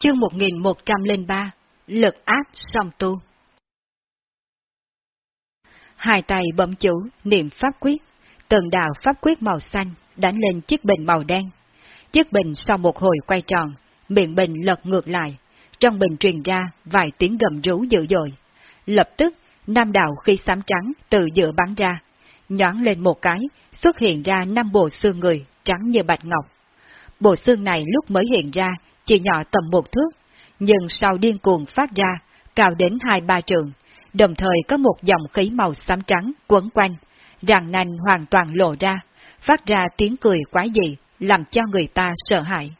Chương 1103 Lực áp song tu Hai tay bấm chủ, niệm pháp quyết, từng đạo pháp quyết màu xanh đánh lên chiếc bình màu đen. Chiếc bình sau một hồi quay tròn, miệng bình lật ngược lại, trong bình truyền ra vài tiếng gầm rú dữ dội. Lập tức, năm đạo khi xám trắng từ giữa bắn ra, nhón lên một cái, xuất hiện ra năm bộ xương người trắng như bạch ngọc. Bộ xương này lúc mới hiện ra chỉ nhỏ tầm một thước, nhưng sau điên cuồng phát ra, cao đến hai ba trường, đồng thời có một dòng khí màu xám trắng quấn quanh, ràng nanh hoàn toàn lộ ra, phát ra tiếng cười quái dị, làm cho người ta sợ hãi.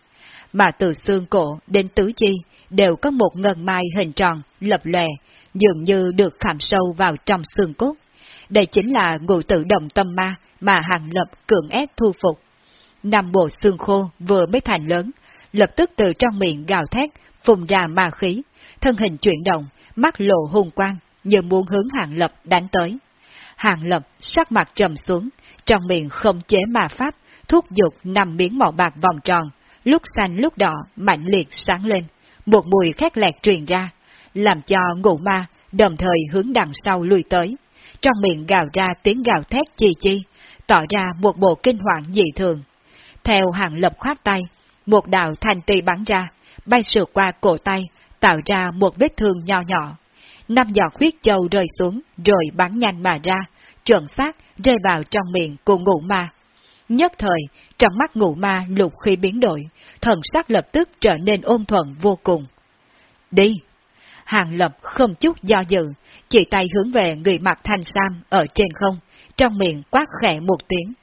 Mà từ xương cổ đến tứ chi đều có một ngân mai hình tròn, lập lòe, dường như được khảm sâu vào trong xương cốt. Đây chính là ngụ tự động tâm ma mà hàng lập cưỡng ép thu phục. Năm bộ xương khô vừa mới thành lớn, lập tức từ trong miệng gào thét, phùng ra ma khí, thân hình chuyển động, mắt lộ hung quang, như muốn hướng hàng lập đánh tới. Hàng lập sắc mặt trầm xuống, trong miệng không chế ma pháp, thuốc dục nằm miếng màu bạc vòng tròn, lúc xanh lúc đỏ, mạnh liệt sáng lên, một mùi khét lẹt truyền ra, làm cho ngụ ma đồng thời hướng đằng sau lùi tới. Trong miệng gào ra tiếng gào thét chi chi, tỏ ra một bộ kinh hoàng dị thường. Theo hàng lập khoát tay, một đạo thành tì bắn ra, bay sượt qua cổ tay, tạo ra một vết thương nho nhỏ. Năm giọt huyết châu rơi xuống, rồi bắn nhanh mà ra, chuẩn xác rơi vào trong miệng của ngụ ma. Nhất thời, trong mắt ngụ ma lục khi biến đổi, thần sắc lập tức trở nên ôn thuận vô cùng. Đi! Hàng lập không chút do dự, chỉ tay hướng về người mặc thanh sam ở trên không, trong miệng quát khẽ một tiếng.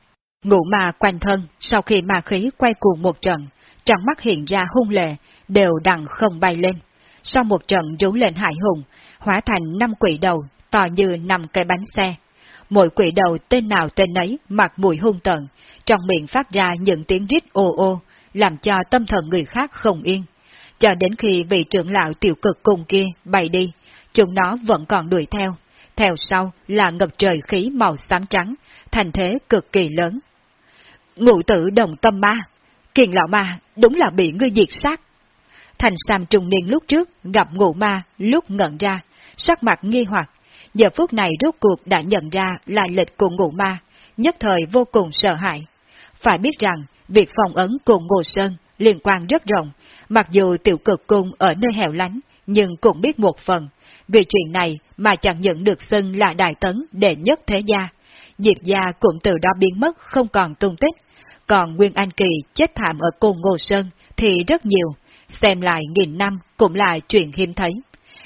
Ngụ ma quanh thân, sau khi ma khí quay cuồng một trận, trong mắt hiện ra hung lệ, đều đằng không bay lên. Sau một trận rú lên hải hùng, hóa thành năm quỷ đầu, to như năm cây bánh xe. Mỗi quỷ đầu tên nào tên ấy mặc mùi hung tận, trong miệng phát ra những tiếng rít ô ô, làm cho tâm thần người khác không yên. Cho đến khi vị trưởng lão tiểu cực cùng kia bay đi, chúng nó vẫn còn đuổi theo. Theo sau là ngập trời khí màu xám trắng, thành thế cực kỳ lớn. Ngụ tử đồng tâm ma, kiền lão ma đúng là bị ngươi diệt sát. Thành Sam trùng niên lúc trước gặp ngụ ma lúc ngẩn ra, sắc mặt nghi hoặc, giờ phút này rốt cuộc đã nhận ra là lịch của ngụ ma, nhất thời vô cùng sợ hãi. Phải biết rằng, việc phòng ấn cùng Ngô Sơn liên quan rất rộng, mặc dù tiểu cực cung ở nơi hẻo lánh, nhưng cũng biết một phần. Vì chuyện này mà chẳng nhận được xưng là đại tấn đệ nhất thế gia. Diệp gia cũng từ đó biến mất không còn tung tích. Còn Nguyên Anh Kỳ chết thảm ở Côn Ngô Sơn thì rất nhiều, xem lại nghìn năm cũng là chuyện hiếm thấy.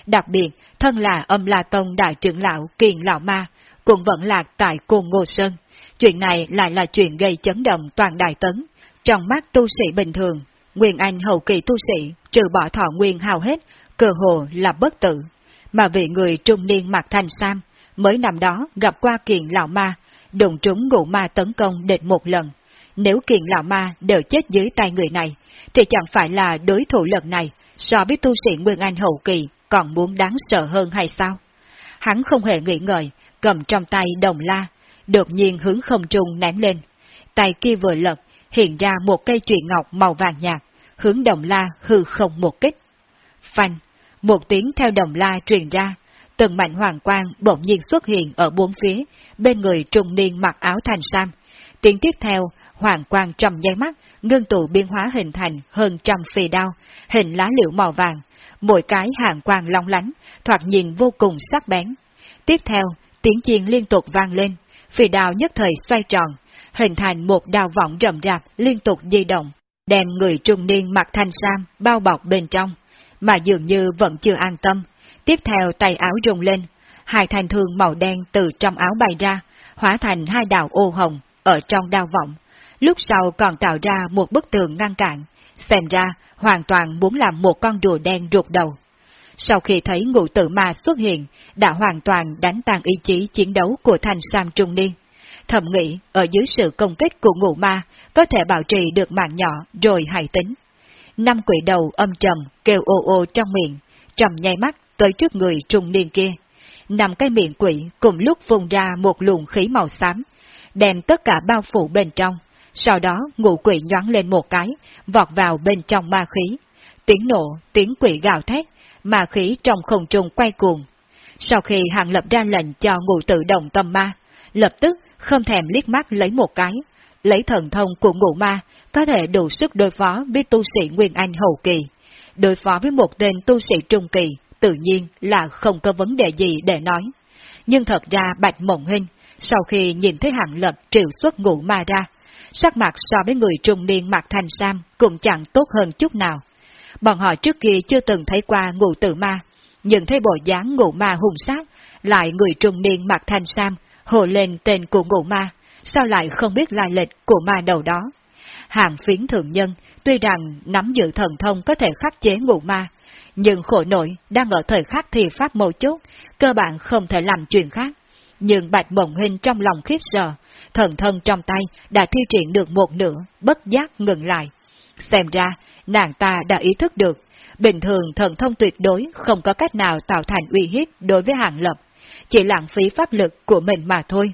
Đặc biệt, thân là âm La Tông đại trưởng lão Kiền Lão Ma, cũng vẫn lạc tại Côn Ngô Sơn. Chuyện này lại là chuyện gây chấn động toàn đại tấn. Trong mắt tu sĩ bình thường, Nguyên Anh hậu kỳ tu sĩ, trừ bỏ thọ nguyên hào hết, cơ hồ là bất tử. Mà vị người trung niên mặc thanh sam, mới năm đó gặp qua kiền lão ma, đụng trúng ngụ ma tấn công địch một lần. Nếu kiền lão ma đều chết dưới tay người này, thì chẳng phải là đối thủ lần này so với tu sĩ Nguyên Anh hậu kỳ còn muốn đáng sợ hơn hay sao? Hắn không hề nghĩ ngợi, cầm trong tay đồng la, đột nhiên hướng không trung ném lên. Tay kia vừa lật, hiện ra một cây trụy ngọc màu vàng nhạt, hướng đồng la hư không một kích. Phanh, một tiếng theo đồng la truyền ra, từng mạnh hoàng quang bỗng nhiên xuất hiện ở bốn phía, bên người trung niên mặc áo thành sam. Tiếng tiếp theo, hoàng quang trầm nháy mắt, ngưng tụ biến hóa hình thành hơn trăm phi đao, hình lá liễu màu vàng, mỗi cái hàng quang long lánh, thoạt nhìn vô cùng sắc bén. Tiếp theo, tiếng chiên liên tục vang lên, phi đao nhất thời xoay tròn, hình thành một đào vọng rậm rạp liên tục di động, đem người trung niên mặc thanh sam bao bọc bên trong, mà dường như vẫn chưa an tâm. Tiếp theo tay áo rung lên, hai thanh thương màu đen từ trong áo bay ra, hóa thành hai đạo ô hồng ở trong đao vọng. Lúc sau còn tạo ra một bức tường ngăn cản, xem ra hoàn toàn muốn làm một con rùa đen ruột đầu. Sau khi thấy ngụ tử ma xuất hiện, đã hoàn toàn đánh tan ý chí chiến đấu của thanh sam trung niên thầm nghĩ ở dưới sự công kích của ngụ ma có thể bảo trì được mạng nhỏ rồi hãy tính. Năm quỷ đầu âm trầm kêu ô ô trong miệng, trầm nháy mắt tới trước người trung niên kia. Năm cái miệng quỷ cùng lúc phun ra một luồng khí màu xám, đem tất cả bao phủ bên trong. Sau đó ngụ quỷ nhoáng lên một cái, vọt vào bên trong ma khí. tiếng nổ, tiếng quỷ gào thét, ma khí trong không trung quay cuồng. Sau khi Hàng Lập ra lệnh cho ngụ tự động tâm ma, lập tức không thèm liếc mắt lấy một cái, lấy thần thông của ngụ ma, có thể đủ sức đối phó với tu sĩ Nguyên Anh hậu kỳ. Đối phó với một tên tu sĩ trung kỳ, tự nhiên là không có vấn đề gì để nói. Nhưng thật ra Bạch Mộng Hinh, sau khi nhìn thấy Hàng Lập triệu xuất ngụ ma ra, sắc mặt so với người trung niên mặc thành sam cũng chẳng tốt hơn chút nào. Bọn họ trước kia chưa từng thấy qua ngụ tử ma, nhưng thấy bộ dáng ngụ ma hùng sát, lại người trung niên mặc thành sam, hồ lên tên của ngụ ma, sao lại không biết lai lịch của ma đầu đó. Hàng phiến thượng nhân, tuy rằng nắm giữ thần thông có thể khắc chế ngụ ma, nhưng khổ nội đang ở thời khắc thì pháp mâu chốt, cơ bản không thể làm chuyện khác. Nhưng bạch mộng hình trong lòng khiếp sợ, thần thân trong tay đã thi triển được một nửa, bất giác ngừng lại. Xem ra, nàng ta đã ý thức được, bình thường thần thông tuyệt đối không có cách nào tạo thành uy hiếp đối với hàng lập, chỉ lãng phí pháp lực của mình mà thôi.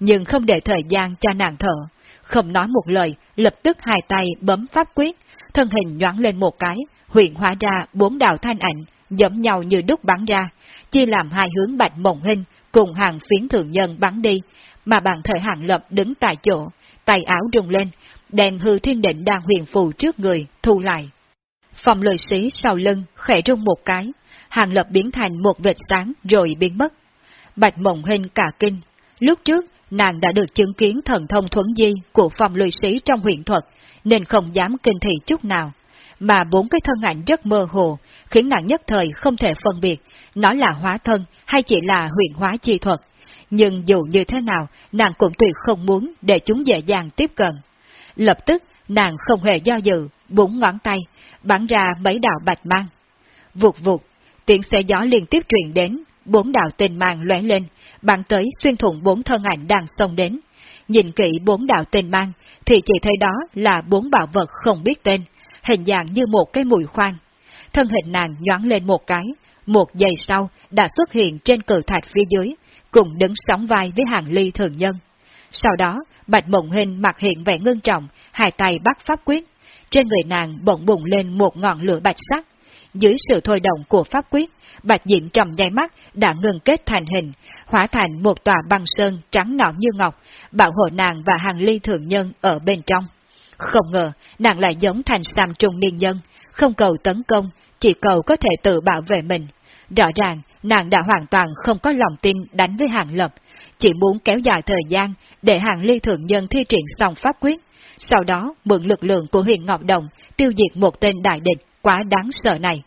Nhưng không để thời gian cho nàng thở, không nói một lời, lập tức hai tay bấm pháp quyết, thân hình nhoáng lên một cái, huyện hóa ra bốn đạo thanh ảnh, giống nhau như đúc bắn ra, chia làm hai hướng bạch mộng hình cùng hàng phiến thượng nhân bắn đi, mà bạn thời hạng lập đứng tại chỗ, tay áo rung lên, đem hư thiên định đang huyền phù trước người, thu lại. Phòng lời sĩ sau lưng, khẽ rung một cái, hạng lập biến thành một vệt sáng rồi biến mất. Bạch mộng hình cả kinh, lúc trước nàng đã được chứng kiến thần thông thuấn di của phòng lười sĩ trong huyện thuật, nên không dám kinh thị chút nào. Mà bốn cái thân ảnh rất mơ hồ, khiến nàng nhất thời không thể phân biệt, nó là hóa thân hay chỉ là huyện hóa chi thuật. Nhưng dù như thế nào, nàng cũng tuyệt không muốn để chúng dễ dàng tiếp cận. Lập tức, nàng không hề do dự, búng ngón tay, bắn ra mấy đạo bạch mang. Vụt vụt, tiếng xe gió liên tiếp truyền đến, bốn đạo tình mang lóe lên, bắn tới xuyên thủng bốn thân ảnh đang xông đến. Nhìn kỹ bốn đạo tình mang, thì chỉ thấy đó là bốn bảo vật không biết tên, hình dạng như một cái mùi khoan. Thân hình nàng nhoáng lên một cái, một giây sau đã xuất hiện trên cử thạch phía dưới, cùng đứng sóng vai với hàng ly thường nhân. Sau đó, Bạch Mộng Hình mặt hiện vẻ ngưng trọng, hai tay bắt pháp quyết. Trên người nàng bỗng bùng lên một ngọn lửa bạch sắc. Dưới sự thôi động của pháp quyết, Bạch Diệm trong nháy mắt đã ngừng kết thành hình, hóa thành một tòa băng sơn trắng nõn như ngọc, bảo hộ nàng và hàng ly thường nhân ở bên trong. Không ngờ, nàng lại giống thành sam trung niên nhân, không cầu tấn công, chỉ cầu có thể tự bảo vệ mình. Rõ ràng, nàng đã hoàn toàn không có lòng tin đánh với hàng lập, chỉ muốn kéo dài thời gian để hàng ly thượng nhân thi triển xong pháp quyết, sau đó mượn lực lượng của huyền Ngọc Đồng tiêu diệt một tên đại địch quá đáng sợ này.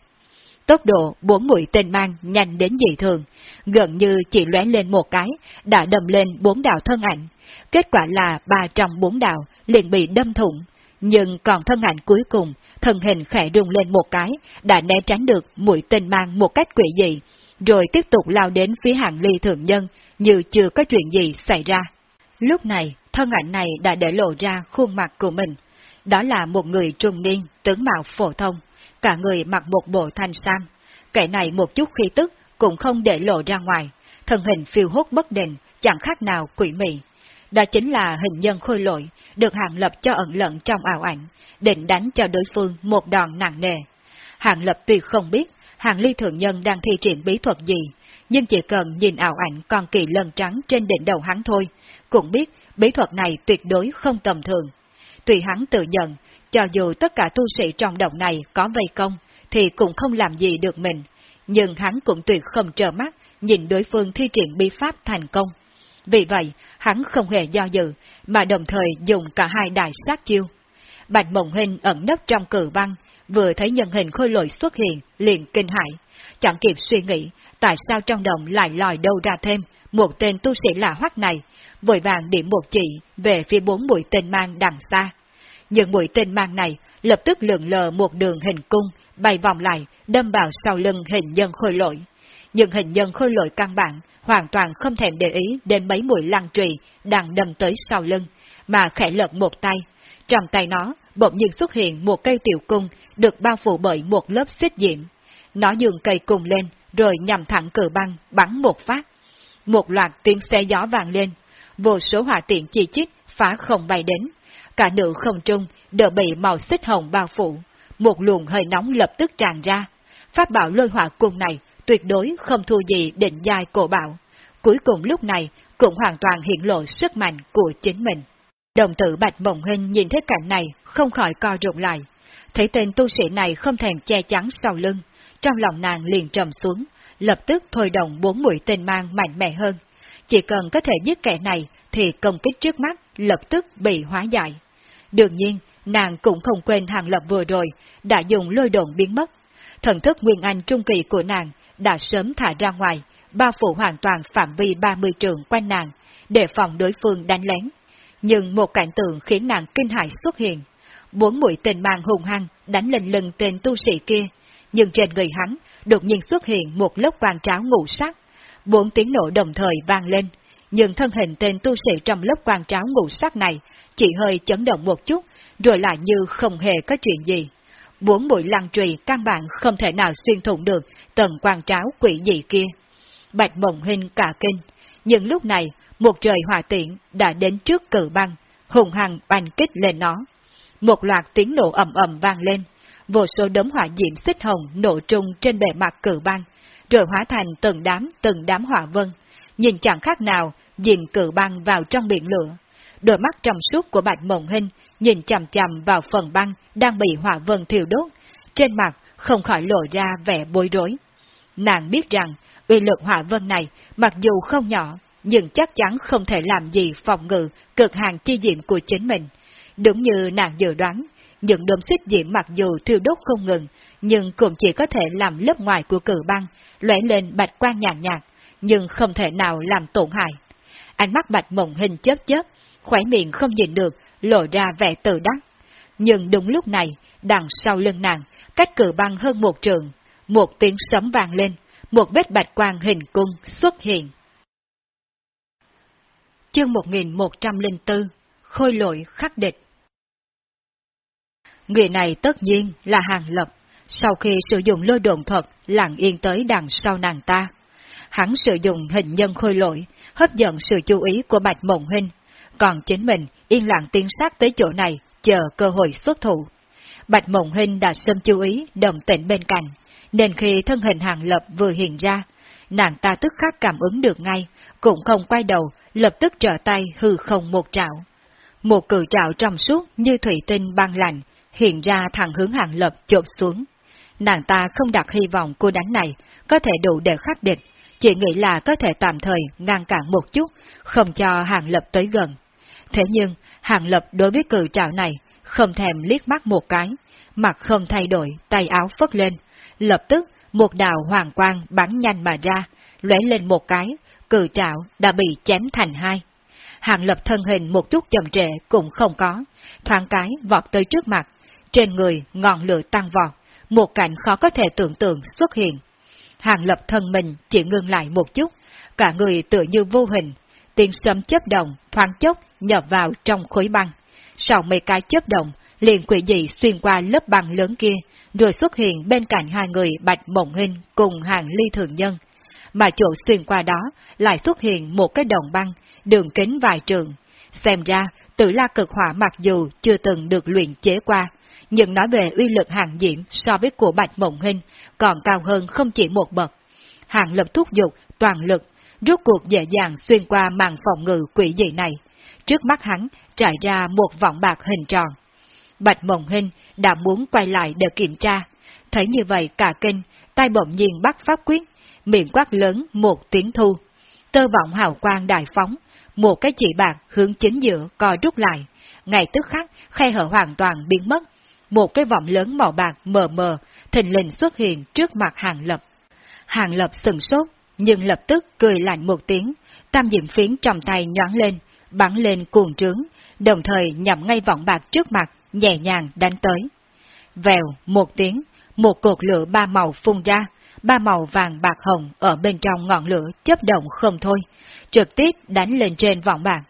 Tốc độ bốn mũi tên mang nhanh đến dị thường, gần như chỉ lóe lên một cái, đã đâm lên bốn đạo thân ảnh. Kết quả là ba trong bốn đạo liền bị đâm thủng, nhưng còn thân ảnh cuối cùng, thân hình khẽ rung lên một cái, đã né tránh được mũi tên mang một cách quỷ dị, rồi tiếp tục lao đến phía hàng ly thượng nhân, như chưa có chuyện gì xảy ra. Lúc này, thân ảnh này đã để lộ ra khuôn mặt của mình. Đó là một người trung niên, tướng mạo phổ thông, cả người mặc một bộ thanh sam. Kẻ này một chút khí tức cũng không để lộ ra ngoài, thân hình phiêu hốt bất định, chẳng khác nào quỷ mị. Đó chính là hình nhân khôi lỗi được hạng lập cho ẩn lẫn trong ảo ảnh, định đánh cho đối phương một đòn nặng nề. Hạng lập tuy không biết hàng ly thượng nhân đang thi triển bí thuật gì, nhưng chỉ cần nhìn ảo ảnh con kỳ lân trắng trên đỉnh đầu hắn thôi, cũng biết bí thuật này tuyệt đối không tầm thường. Tùy hắn tự nhận, cho dù tất cả tu sĩ trong động này có vây công, thì cũng không làm gì được mình, nhưng hắn cũng tuyệt không trơ mắt nhìn đối phương thi triển bí pháp thành công. Vì vậy, hắn không hề do dự, mà đồng thời dùng cả hai đại sát chiêu. Bạch Mộng Hình ẩn nấp trong cử băng, vừa thấy nhân hình khôi lội xuất hiện, liền kinh hãi. Chẳng kịp suy nghĩ, tại sao trong đồng lại lòi đâu ra thêm một tên tu sĩ lạ hoắc này, vội vàng điểm một chỉ về phía bốn mũi tên mang đằng xa. những mũi tên mang này lập tức lượn lờ một đường hình cung, bay vòng lại, đâm vào sau lưng hình nhân khôi lội. Nhưng hình nhân khôi lội căn bản, hoàn toàn không thèm để ý đến mấy mũi lăng trì đang đâm tới sau lưng, mà khẽ lật một tay. Trong tay nó bỗng nhiên xuất hiện một cây tiểu cung được bao phủ bởi một lớp xích diễm. Nó dường cây cung lên, rồi nhằm thẳng cử băng, bắn một phát. Một loạt tiếng xe gió vàng lên, vô số hỏa tiện chi chít phá không bay đến. Cả nửa không trung đều bị màu xích hồng bao phủ, một luồng hơi nóng lập tức tràn ra. Pháp bảo lôi hỏa cung này tuyệt đối không thua gì định giai cổ bảo. Cuối cùng lúc này cũng hoàn toàn hiện lộ sức mạnh của chính mình. Đồng tử Bạch Mộng Hình nhìn thấy cảnh này không khỏi co rụng lại. Thấy tên tu sĩ này không thèm che chắn sau lưng, trong lòng nàng liền trầm xuống, lập tức thôi động bốn mũi tên mang mạnh mẽ hơn. Chỉ cần có thể giết kẻ này thì công kích trước mắt lập tức bị hóa giải. Đương nhiên, nàng cũng không quên hàng lập vừa rồi, đã dùng lôi đồn biến mất. Thần thức Nguyên Anh trung kỳ của nàng đã sớm thả ra ngoài, bao phủ hoàn toàn phạm vi 30 trường quanh nàng, để phòng đối phương đánh lén. Nhưng một cảnh tượng khiến nàng kinh hãi xuất hiện. Bốn mũi tên mang hùng hăng đánh lên lưng tên tu sĩ kia, nhưng trên người hắn đột nhiên xuất hiện một lớp quang tráo ngũ sắc. Bốn tiếng nổ đồng thời vang lên, nhưng thân hình tên tu sĩ trong lớp quang tráo ngũ sắc này chỉ hơi chấn động một chút, rồi lại như không hề có chuyện gì. Bốn mũi lăng trùy căn bản không thể nào xuyên thủng được tầng quang tráo quỷ dị kia. Bạch mộng hình cả kinh, nhưng lúc này một trời hỏa tiện đã đến trước cự băng, hùng hằng bành kích lên nó. Một loạt tiếng nổ ầm ầm vang lên, vô số đốm hỏa diễm xích hồng nổ trung trên bề mặt cự băng, rồi hóa thành từng đám từng đám hỏa vân, nhìn chẳng khác nào dìm cự băng vào trong biển lửa. Đôi mắt trong suốt của Bạch Mộng Hinh nhìn chằm chằm vào phần băng đang bị hỏa vân thiêu đốt, trên mặt không khỏi lộ ra vẻ bối rối. Nàng biết rằng, uy lực hỏa vân này, mặc dù không nhỏ, nhưng chắc chắn không thể làm gì phòng ngự cực hàng chi diệm của chính mình. Đúng như nàng dự đoán, những đốm xích diễm mặc dù thiêu đốt không ngừng, nhưng cũng chỉ có thể làm lớp ngoài của cử băng, lóe lên bạch quang nhàn nhạt, nhưng không thể nào làm tổn hại. Ánh mắt bạch mộng hình chớp chớp, khỏe miệng không nhìn được, lộ ra vẻ tự đắc. Nhưng đúng lúc này, đằng sau lưng nàng, cách cử băng hơn một trường, một tiếng sấm vang lên, một vết bạch quang hình cung xuất hiện. Chương 1104 Khôi lỗi khắc địch Người này tất nhiên là hàng lập, sau khi sử dụng lôi đồn thuật lặng yên tới đằng sau nàng ta. Hắn sử dụng hình nhân khôi lỗi, hấp dẫn sự chú ý của Bạch Mộng Huynh, còn chính mình yên lặng tiến sát tới chỗ này, chờ cơ hội xuất thủ. Bạch Mộng Huynh đã sớm chú ý đồng tĩnh bên cạnh, nên khi thân hình hàng lập vừa hiện ra, nàng ta tức khắc cảm ứng được ngay, cũng không quay đầu, lập tức trở tay hư không một trạo. Một cự trạo trong suốt như thủy tinh băng lạnh, hiện ra thẳng hướng hàng lập chộp xuống. Nàng ta không đặt hy vọng cô đánh này có thể đủ để khắc địch, chỉ nghĩ là có thể tạm thời ngăn cản một chút, không cho hàng lập tới gần. Thế nhưng, hàng lập đối với cự trạo này không thèm liếc mắt một cái, mặt không thay đổi, tay áo phất lên, lập tức một đạo hoàng quang bắn nhanh mà ra, lóe lên một cái, cự trạo đã bị chém thành hai. Hàng lập thân hình một chút chậm trễ cũng không có, thoáng cái vọt tới trước mặt, trên người ngọn lửa tăng vọt, một cảnh khó có thể tưởng tượng xuất hiện. Hàng lập thân mình chỉ ngưng lại một chút, cả người tựa như vô hình, tiếng sấm chấp động, thoáng chốc nhập vào trong khối băng. Sau mấy cái chớp động, liền quỷ dị xuyên qua lớp băng lớn kia, rồi xuất hiện bên cạnh hai người bạch mộng hinh cùng hàng ly thường nhân. Mà chỗ xuyên qua đó lại xuất hiện một cái đồng băng, đường kính vài trường. Xem ra, tử la cực hỏa mặc dù chưa từng được luyện chế qua, nhưng nói về uy lực hàng diễm so với của bạch mộng hinh còn cao hơn không chỉ một bậc. Hàng lập thúc dục, toàn lực, rốt cuộc dễ dàng xuyên qua màn phòng ngự quỷ dị này. Trước mắt hắn trải ra một vòng bạc hình tròn. Bạch mộng Hinh đã muốn quay lại để kiểm tra. Thấy như vậy cả kinh, tay bỗng nhiên bắt pháp quyết, miệng quát lớn một tiếng thu. Tơ vọng hào quang đại phóng, một cái chỉ bạc hướng chính giữa co rút lại. Ngày tức khắc, khe hở hoàn toàn biến mất, một cái vọng lớn màu bạc mờ mờ, thình lình xuất hiện trước mặt hàng lập. Hàng lập sừng sốt, nhưng lập tức cười lạnh một tiếng, tam diệm phiến trong tay nhoáng lên, bắn lên cuồng trướng, đồng thời nhằm ngay vọng bạc trước mặt, nhẹ nhàng đánh tới. Vèo, một tiếng, một cột lửa ba màu phun ra, ba màu vàng bạc hồng ở bên trong ngọn lửa chấp động không thôi, trực tiếp đánh lên trên vọng bạc.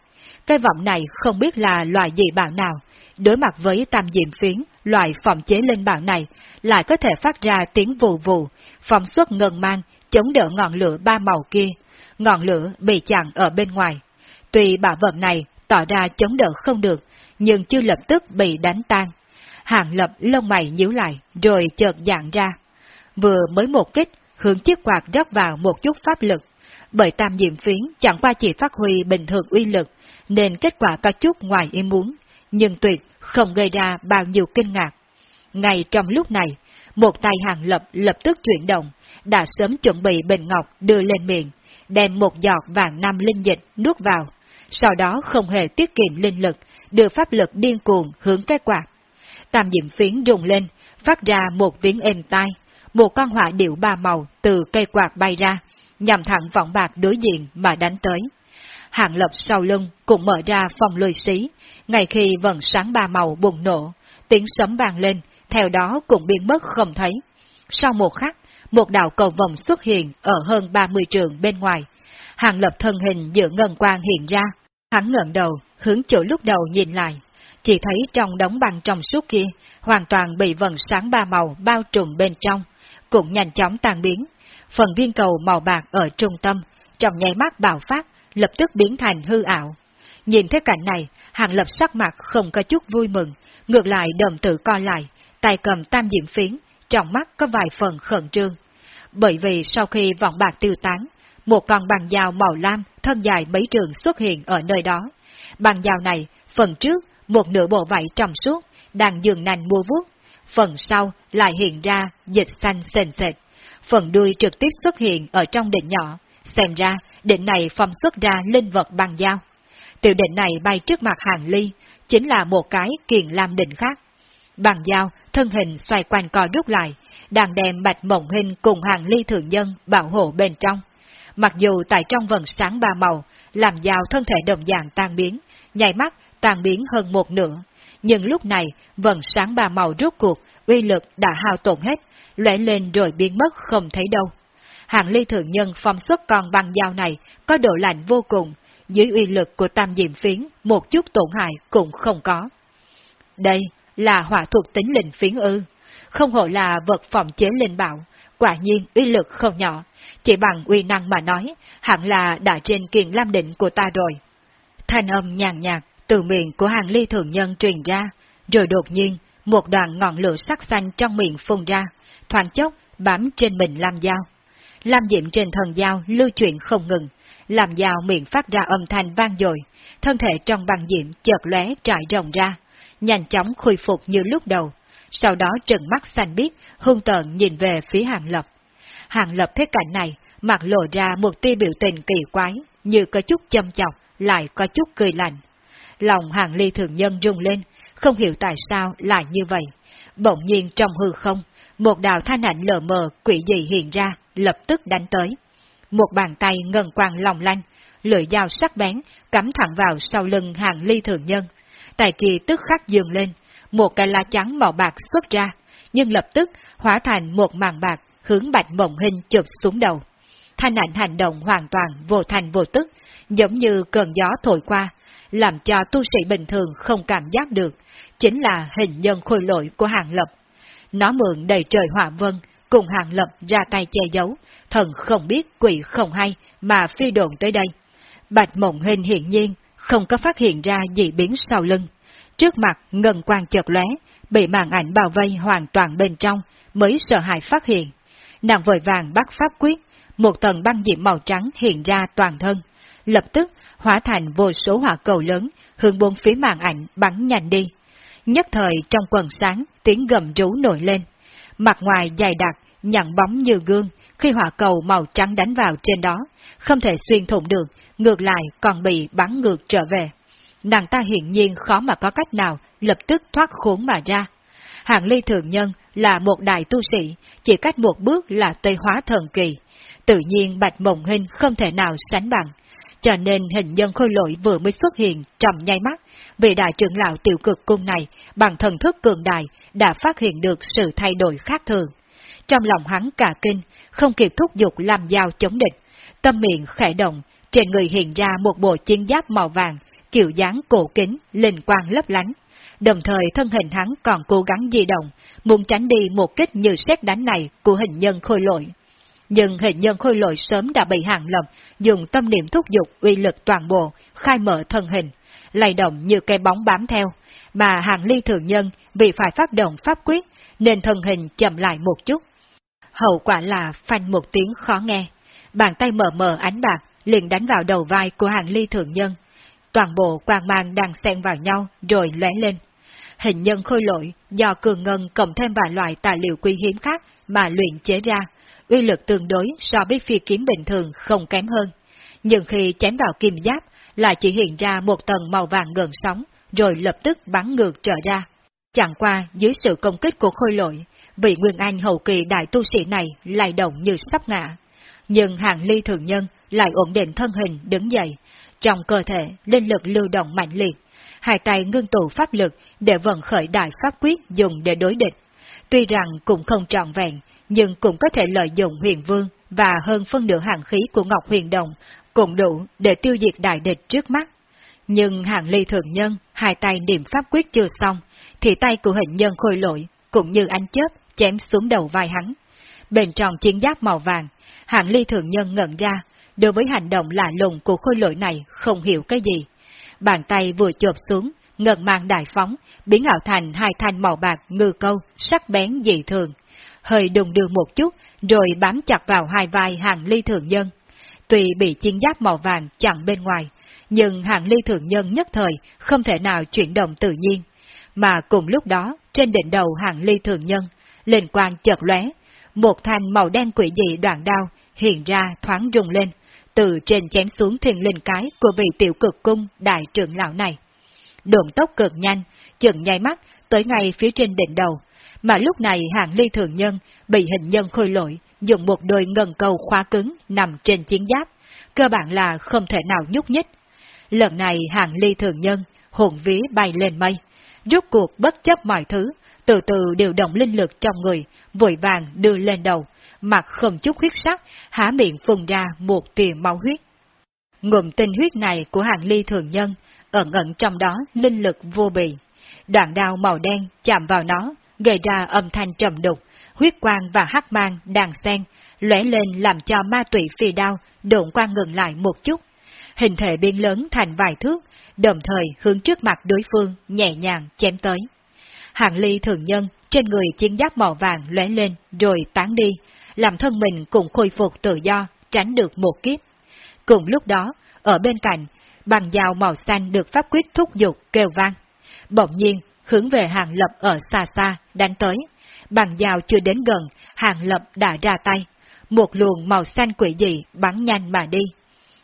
Cái vọng này không biết là loại gì bảo nào, đối mặt với tam diệm phiến, loại phòng chế lên bảo này lại có thể phát ra tiếng vù vù, phòng xuất ngân mang, chống đỡ ngọn lửa ba màu kia. Ngọn lửa bị chặn ở bên ngoài. Tuy bảo vật này tỏ ra chống đỡ không được, nhưng chưa lập tức bị đánh tan. Hàng lập lông mày nhíu lại, rồi chợt dạng ra. Vừa mới một kích, hướng chiếc quạt rót vào một chút pháp lực. Bởi tam diệm phiến chẳng qua chỉ phát huy bình thường uy lực, nên kết quả có chút ngoài ý muốn, nhưng tuyệt không gây ra bao nhiêu kinh ngạc. Ngay trong lúc này, một tay hàng lập lập tức chuyển động, đã sớm chuẩn bị bình ngọc đưa lên miệng, đem một giọt vàng nam linh dịch nuốt vào, sau đó không hề tiết kiệm linh lực, đưa pháp lực điên cuồng hướng cái quạt. Tam diệm phiến rung lên, phát ra một tiếng êm tai, một con hỏa điệu ba màu từ cây quạt bay ra, nhằm thẳng vọng bạc đối diện mà đánh tới. Hạng lập sau lưng cũng mở ra phòng lôi xí, ngay khi vần sáng ba màu bùng nổ, tiếng sấm vang lên, theo đó cũng biến mất không thấy. Sau một khắc, một đạo cầu vòng xuất hiện ở hơn 30 trường bên ngoài. Hàng lập thân hình giữa ngân quang hiện ra, hắn ngẩng đầu, hướng chỗ lúc đầu nhìn lại. Chỉ thấy trong đống băng trong suốt kia, hoàn toàn bị vần sáng ba màu bao trùm bên trong, cũng nhanh chóng tan biến. Phần viên cầu màu bạc ở trung tâm, trong nháy mắt bạo phát, lập tức biến thành hư ảo. Nhìn thấy cảnh này, hàng lập sắc mặt không có chút vui mừng, ngược lại đầm tự co lại, tay cầm tam diệm phiến, trong mắt có vài phần khẩn trương. Bởi vì sau khi vọng bạc tiêu tán, một con bằng dao màu lam thân dài mấy trường xuất hiện ở nơi đó. Bằng dao này, phần trước, một nửa bộ vảy trong suốt, đang dường nành mua vuốt, phần sau lại hiện ra dịch xanh sền sệt. Phần đuôi trực tiếp xuất hiện ở trong đỉnh nhỏ, xem ra đỉnh này phong xuất ra linh vật bằng dao. Tiểu đỉnh này bay trước mặt hàng ly, chính là một cái kiền lam đỉnh khác. Bằng dao, thân hình xoay quanh co rút lại, đang đem bạch mộng hình cùng hàng ly thường nhân bảo hộ bên trong. Mặc dù tại trong vần sáng ba màu, làm dao thân thể đồng dạng tan biến, nhảy mắt tan biến hơn một nửa. Nhưng lúc này, vần sáng ba màu rốt cuộc, uy lực đã hao tổn hết, lóe lên rồi biến mất không thấy đâu. Hạng ly thượng nhân phong xuất con băng dao này có độ lạnh vô cùng, dưới uy lực của tam diệm phiến, một chút tổn hại cũng không có. Đây là hỏa thuộc tính linh phiến ư. Không hộ là vật phòng chế linh bảo, quả nhiên uy lực không nhỏ, chỉ bằng uy năng mà nói, hẳn là đã trên kiền lam định của ta rồi. Thanh âm nhàn nhạt từ miệng của hàng ly thường nhân truyền ra, rồi đột nhiên, một đoàn ngọn lửa sắc xanh trong miệng phun ra, thoáng chốc bám trên mình Lam Giao. Lam Diệm trên thần dao lưu chuyển không ngừng, làm dao miệng phát ra âm thanh vang dội, thân thể trong băng diệm chợt lóe trải rộng ra, nhanh chóng khôi phục như lúc đầu, sau đó trừng mắt xanh biếc, hung tợn nhìn về phía Hàng Lập. Hàng Lập thấy cảnh này, mặt lộ ra một tia biểu tình kỳ quái, như có chút châm chọc, lại có chút cười lạnh. Lòng Hàng Ly thường nhân rung lên, không hiểu tại sao lại như vậy. Bỗng nhiên trong hư không, một đạo thanh ảnh lờ mờ quỷ dị hiện ra, lập tức đánh tới. Một bàn tay ngân quang lòng lanh, lưỡi dao sắc bén, cắm thẳng vào sau lưng hàng ly thường nhân. Tài kỳ tức khắc dường lên, một cái lá trắng màu bạc xuất ra, nhưng lập tức hóa thành một màn bạc hướng bạch mộng hình chụp xuống đầu. Thanh ảnh hành động hoàn toàn vô thành vô tức, giống như cơn gió thổi qua, làm cho tu sĩ bình thường không cảm giác được, chính là hình nhân khôi lỗi của hàng lập. Nó mượn đầy trời hỏa vân, cùng hàng lập ra tay che giấu, thần không biết quỷ không hay mà phi đồn tới đây. Bạch mộng hình hiển nhiên không có phát hiện ra dị biến sau lưng. Trước mặt ngân quang chợt lóe, bị màn ảnh bao vây hoàn toàn bên trong, mới sợ hãi phát hiện. Nàng vội vàng bắt pháp quyết, một tầng băng diệm màu trắng hiện ra toàn thân. Lập tức hóa thành vô số hỏa cầu lớn, hướng bốn phía màn ảnh bắn nhanh đi. Nhất thời trong quần sáng, tiếng gầm rú nổi lên. Mặt ngoài dài đặc, nhận bóng như gương, khi hỏa cầu màu trắng đánh vào trên đó, không thể xuyên thủng được, ngược lại còn bị bắn ngược trở về. Nàng ta hiện nhiên khó mà có cách nào lập tức thoát khốn mà ra. Hạng ly thường nhân là một đại tu sĩ, chỉ cách một bước là tây hóa thần kỳ. Tự nhiên bạch mộng hình không thể nào sánh bằng, cho nên hình nhân khôi lỗi vừa mới xuất hiện trong nháy mắt, vị đại trưởng lão tiểu cực cung này bằng thần thức cường đại đã phát hiện được sự thay đổi khác thường. Trong lòng hắn cả kinh, không kịp thúc giục làm dao chống địch, tâm miệng khẽ động, trên người hiện ra một bộ chiến giáp màu vàng, kiểu dáng cổ kính, linh quang lấp lánh. Đồng thời thân hình hắn còn cố gắng di động, muốn tránh đi một kích như xét đánh này của hình nhân khôi lỗi nhưng hình nhân khôi lội sớm đã bị hàng lầm, dùng tâm niệm thúc giục uy lực toàn bộ, khai mở thân hình, lay động như cây bóng bám theo, mà hàng ly thường nhân vì phải phát động pháp quyết nên thân hình chậm lại một chút. Hậu quả là phanh một tiếng khó nghe, bàn tay mờ mờ ánh bạc liền đánh vào đầu vai của hàng ly thường nhân. Toàn bộ quang mang đang xen vào nhau rồi lóe lên. Hình nhân khôi lỗi do cường ngân cộng thêm vài loại tài liệu quý hiếm khác mà luyện chế ra, uy lực tương đối so với phi kiếm bình thường không kém hơn. Nhưng khi chém vào kim giáp, lại chỉ hiện ra một tầng màu vàng gần sóng, rồi lập tức bắn ngược trở ra. Chẳng qua dưới sự công kích của khôi lỗi, vị Nguyên Anh hậu kỳ đại tu sĩ này lại động như sắp ngã. Nhưng hàng ly thường nhân lại ổn định thân hình đứng dậy, trong cơ thể linh lực lưu động mạnh liệt, hai tay ngưng tụ pháp lực để vận khởi đại pháp quyết dùng để đối địch. Tuy rằng cũng không trọn vẹn, nhưng cũng có thể lợi dụng huyền vương và hơn phân nửa hàng khí của Ngọc Huyền Đồng cũng đủ để tiêu diệt đại địch trước mắt. Nhưng hàng ly thượng nhân, hai tay niệm pháp quyết chưa xong, thì tay của hình nhân khôi lỗi, cũng như ánh chớp, chém xuống đầu vai hắn. Bên trong chiến giáp màu vàng, hàng ly thượng nhân ngẩn ra, đối với hành động lạ lùng của khôi lỗi này không hiểu cái gì. Bàn tay vừa chộp xuống, ngần mang đại phóng, biến ảo thành hai thanh màu bạc ngư câu, sắc bén dị thường. Hơi đùng đưa một chút, rồi bám chặt vào hai vai hàng ly thượng nhân. Tuy bị chiến giáp màu vàng chặn bên ngoài, nhưng hàng ly thượng nhân nhất thời không thể nào chuyển động tự nhiên. Mà cùng lúc đó, trên đỉnh đầu hàng ly thượng nhân, lên quang chợt lóe, một thanh màu đen quỷ dị đoạn đao hiện ra thoáng rung lên, từ trên chém xuống thiên linh cái của vị tiểu cực cung đại trưởng lão này. Động tốc cực nhanh, chừng nháy mắt tới ngay phía trên đỉnh đầu, mà lúc này hạng ly thường nhân bị hình nhân khôi lỗi dùng một đôi ngân cầu khóa cứng nằm trên chiến giáp, cơ bản là không thể nào nhúc nhích. Lần này hạng ly thường nhân hồn vía bay lên mây, rút cuộc bất chấp mọi thứ, từ từ điều động linh lực trong người, vội vàng đưa lên đầu, mặt không chút huyết sắc, há miệng phun ra một tia máu huyết. Ngụm tinh huyết này của hàng ly thường nhân, ẩn ẩn trong đó linh lực vô bì. Đoạn đao màu đen chạm vào nó, gây ra âm thanh trầm đục, huyết quang và hắc mang đàn xen, lóe lên làm cho ma tụy phi đao độn quang ngừng lại một chút. Hình thể biến lớn thành vài thước, đồng thời hướng trước mặt đối phương nhẹ nhàng chém tới. Hàng ly thường nhân trên người chiến giáp màu vàng lóe lên rồi tán đi, làm thân mình cũng khôi phục tự do, tránh được một kiếp. Cùng lúc đó, ở bên cạnh, bằng dao màu xanh được pháp quyết thúc giục kêu vang. Bỗng nhiên, hướng về hàng lập ở xa xa, đánh tới. Bằng dao chưa đến gần, hàng lập đã ra tay. Một luồng màu xanh quỷ dị bắn nhanh mà đi.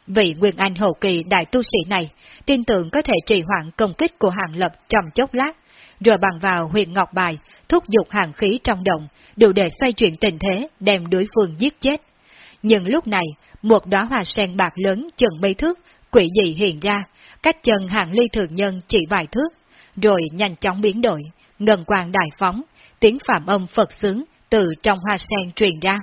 Vị Nguyên Anh hậu kỳ đại tu sĩ này, tin tưởng có thể trì hoãn công kích của hàng lập trong chốc lát, rồi bằng vào huyền ngọc bài, thúc giục hàng khí trong động, đủ để xoay chuyển tình thế, đem đối phương giết chết. Nhưng lúc này, một đóa hoa sen bạc lớn chừng mấy thước, quỷ dị hiện ra, cách chân hàng ly thường nhân chỉ vài thước, rồi nhanh chóng biến đổi, ngân quang đại phóng, tiếng phạm âm Phật sướng từ trong hoa sen truyền ra.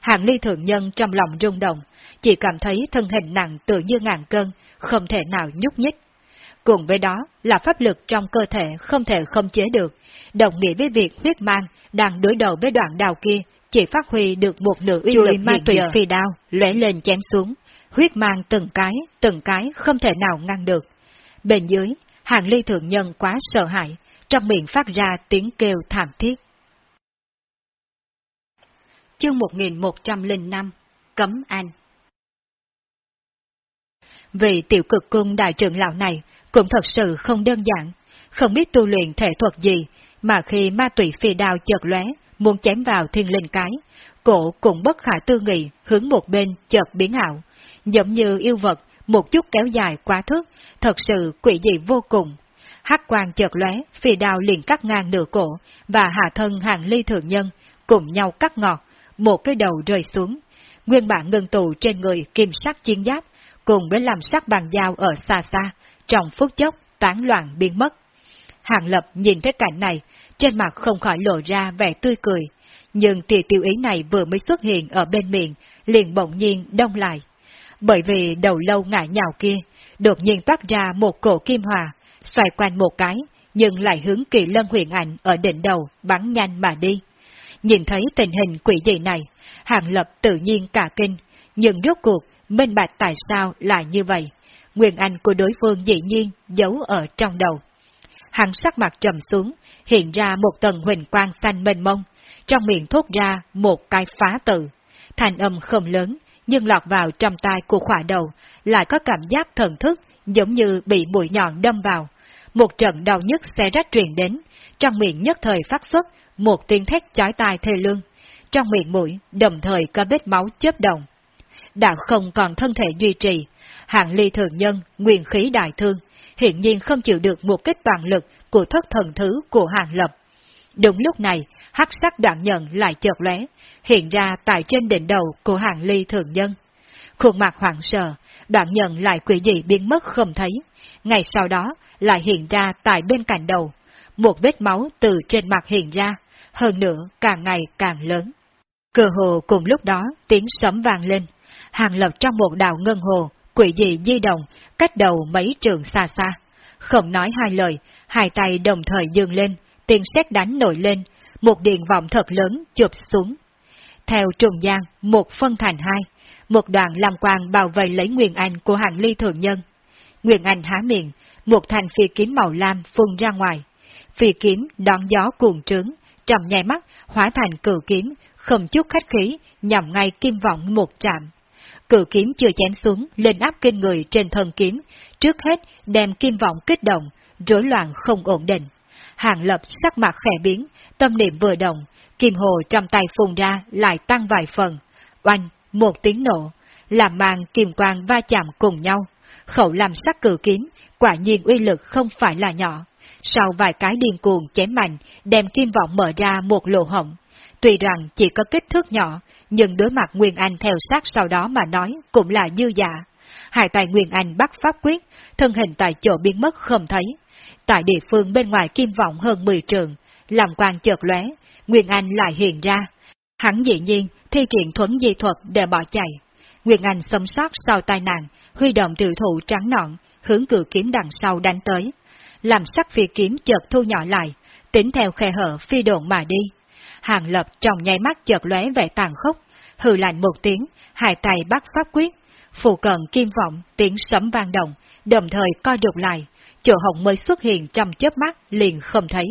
Hàng ly thượng nhân trong lòng rung động, chỉ cảm thấy thân hình nặng tự như ngàn cân, không thể nào nhúc nhích. Cùng với đó là pháp lực trong cơ thể không thể không chế được, đồng nghĩa với việc huyết mang đang đối đầu với đoạn đào kia, chỉ phát huy được một nửa uy lực ma tùy phi đao, lóe lên chém xuống, huyết mang từng cái, từng cái không thể nào ngăn được. Bên dưới, hàng ly thượng nhân quá sợ hãi, trong miệng phát ra tiếng kêu thảm thiết. Chương 1105 Cấm Anh Vì tiểu cực cung đại trưởng lão này cũng thật sự không đơn giản, không biết tu luyện thể thuật gì, mà khi ma tụy phi đao chợt lóe, muốn chém vào thiên linh cái, cổ cũng bất khả tư nghị hướng một bên chợt biến ảo, giống như yêu vật, một chút kéo dài quá thước, thật sự quỷ dị vô cùng. Hắc quang chợt lóe, phi đao liền cắt ngang nửa cổ, và hạ thân hàng ly thượng nhân, cùng nhau cắt ngọt, một cái đầu rơi xuống. Nguyên bản ngân tù trên người kim sắc chiến giáp, cùng với làm sắc bàn dao ở xa xa, trong phút chốc tán loạn biến mất. Hàng Lập nhìn thấy cảnh này, trên mặt không khỏi lộ ra vẻ tươi cười, nhưng tia tiêu ý này vừa mới xuất hiện ở bên miệng, liền bỗng nhiên đông lại. Bởi vì đầu lâu ngã nhào kia, đột nhiên toát ra một cổ kim hòa, xoay quanh một cái, nhưng lại hướng kỳ lân huyền ảnh ở đỉnh đầu bắn nhanh mà đi. Nhìn thấy tình hình quỷ dị này, Hàng Lập tự nhiên cả kinh, nhưng rốt cuộc minh bạch tại sao lại như vậy. Nguyên Anh của đối phương dĩ nhiên giấu ở trong đầu. hắn sắc mặt trầm xuống, hiện ra một tầng huỳnh quang xanh mênh mông, trong miệng thốt ra một cái phá tự. Thành âm không lớn, nhưng lọt vào trong tai của khỏa đầu, lại có cảm giác thần thức, giống như bị mũi nhọn đâm vào. Một trận đau nhức sẽ rách truyền đến, trong miệng nhất thời phát xuất một tiếng thét chói tai thê lương. Trong miệng mũi, đồng thời có vết máu chớp động. Đã không còn thân thể duy trì, hạng ly thường nhân, nguyên khí đại thương, hiện nhiên không chịu được một kích toàn lực của thất thần thứ của hàng lập. Đúng lúc này, hắc sắc đoạn nhận lại chợt lóe, hiện ra tại trên đỉnh đầu của hàng ly thường nhân. Khuôn mặt hoảng sợ, đoạn nhận lại quỷ dị biến mất không thấy. Ngày sau đó, lại hiện ra tại bên cạnh đầu. Một vết máu từ trên mặt hiện ra, hơn nữa càng ngày càng lớn. Cơ hồ cùng lúc đó, tiếng sấm vang lên. Hàng lập trong một đạo ngân hồ, quỷ dị di động, cách đầu mấy trường xa xa. Không nói hai lời, hai tay đồng thời dương lên, tiếng sét đánh nổi lên, một điện vọng thật lớn chụp xuống. Theo trùng gian, một phân thành hai, một đoạn làm quang bao vây lấy Nguyên Anh của hàng ly thường nhân. Nguyên Anh há miệng, một thành phi kiếm màu lam phun ra ngoài. Phi kiếm đón gió cuồng trướng, trong nhai mắt hóa thành cử kiếm, không chút khách khí, nhằm ngay kim vọng một trạm. Cự kiếm chưa chém xuống, lên áp kinh người trên thân kiếm, trước hết đem kim vọng kích động, rối loạn không ổn định. Hàng lập sắc mặt khẽ biến, tâm niệm vừa động, kim hồ trong tay phùng ra lại tăng vài phần. Oanh, một tiếng nổ, làm màn kim quang va chạm cùng nhau. Khẩu làm sắc cử kiếm, quả nhiên uy lực không phải là nhỏ. Sau vài cái điên cuồng chém mạnh, đem kim vọng mở ra một lỗ hổng. Tuy rằng chỉ có kích thước nhỏ, nhưng đối mặt Nguyên Anh theo sát sau đó mà nói cũng là dư dạ. Hai tay Nguyên Anh bắt pháp quyết, thân hình tại chỗ biến mất không thấy. Tại địa phương bên ngoài kim vọng hơn 10 trường, làm quan chợt lóe, Nguyên Anh lại hiện ra. Hắn dĩ nhiên thi triển thuấn di thuật để bỏ chạy. Nguyên Anh sống sót sau tai nạn, huy động tiểu thủ trắng nọn, hướng cử kiếm đằng sau đánh tới. Làm sắc phi kiếm chợt thu nhỏ lại, tính theo khe hở phi độn mà đi. Hàng lập trong nháy mắt chợt lóe vẻ tàn khốc, hừ lạnh một tiếng, hai tay bắt pháp quyết, phù cận kim vọng, tiếng sấm vang động, đồng thời coi được lại, chỗ hồng mới xuất hiện trong chớp mắt liền không thấy.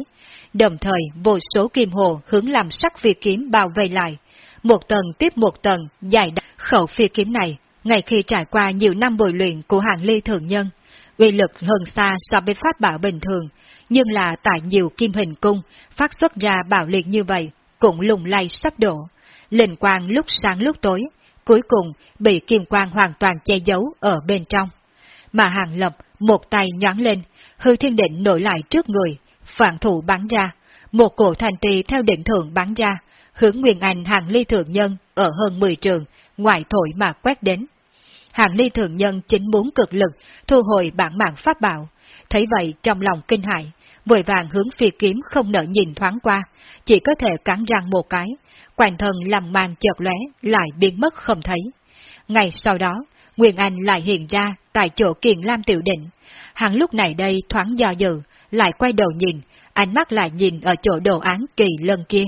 Đồng thời vô số kim hồ hướng làm sắc phi kiếm bao vây lại, một tầng tiếp một tầng, dài đặc. Khẩu phi kiếm này, ngay khi trải qua nhiều năm bồi luyện của hàng ly thường nhân, uy lực hơn xa so với pháp bảo bình thường, nhưng là tại nhiều kim hình cung, phát xuất ra bảo liệt như vậy, cũng lùng lay sắp đổ. Linh quang lúc sáng lúc tối, cuối cùng bị kim quang hoàn toàn che giấu ở bên trong. Mà hàng lập một tay nhoáng lên, hư thiên định nổi lại trước người, phản thủ bắn ra, một cổ thành tì theo định thượng bắn ra, hướng Nguyên Anh hàng ly thượng nhân ở hơn 10 trường, ngoài thổi mà quét đến. Hàng ly thượng nhân chính muốn cực lực thu hồi bản mạng pháp bảo, thấy vậy trong lòng kinh hại, vội vàng hướng phi kiếm không nỡ nhìn thoáng qua, chỉ có thể cắn răng một cái, quanh thân làm màn chợt lóe lại biến mất không thấy. Ngày sau đó, Nguyên Anh lại hiện ra tại chỗ kiền lam tiểu định. Hắn lúc này đây thoáng do dự, lại quay đầu nhìn, ánh mắt lại nhìn ở chỗ đồ án kỳ lân kia.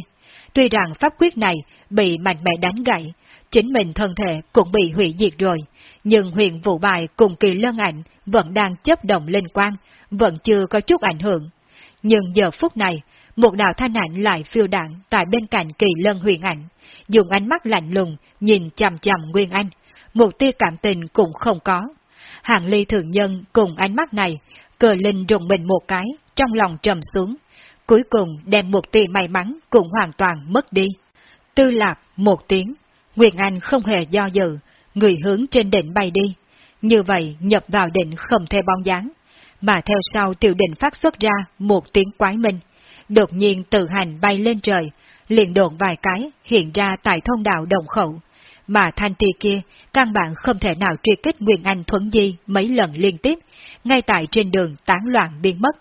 Tuy rằng pháp quyết này bị mạnh mẽ đánh gãy, chính mình thân thể cũng bị hủy diệt rồi, nhưng huyền vụ bài cùng kỳ lân ảnh vẫn đang chấp động lên quan, vẫn chưa có chút ảnh hưởng. Nhưng giờ phút này, một đạo thanh ảnh lại phiêu đạn tại bên cạnh kỳ lân huyền ảnh, dùng ánh mắt lạnh lùng nhìn chằm chằm Nguyên Anh, một tia cảm tình cũng không có. Hàng ly thường nhân cùng ánh mắt này, cờ linh rùng mình một cái, trong lòng trầm xuống, cuối cùng đem một tia may mắn cũng hoàn toàn mất đi. Tư lạp một tiếng, Nguyên Anh không hề do dự, người hướng trên đỉnh bay đi. Như vậy nhập vào đỉnh không thể bóng dáng, mà theo sau tiểu đỉnh phát xuất ra một tiếng quái minh, đột nhiên tự hành bay lên trời, liền độn vài cái hiện ra tại thông đạo đồng khẩu. Mà thanh ti kia, căn bản không thể nào truy kích Nguyên Anh thuấn di mấy lần liên tiếp, ngay tại trên đường tán loạn biến mất.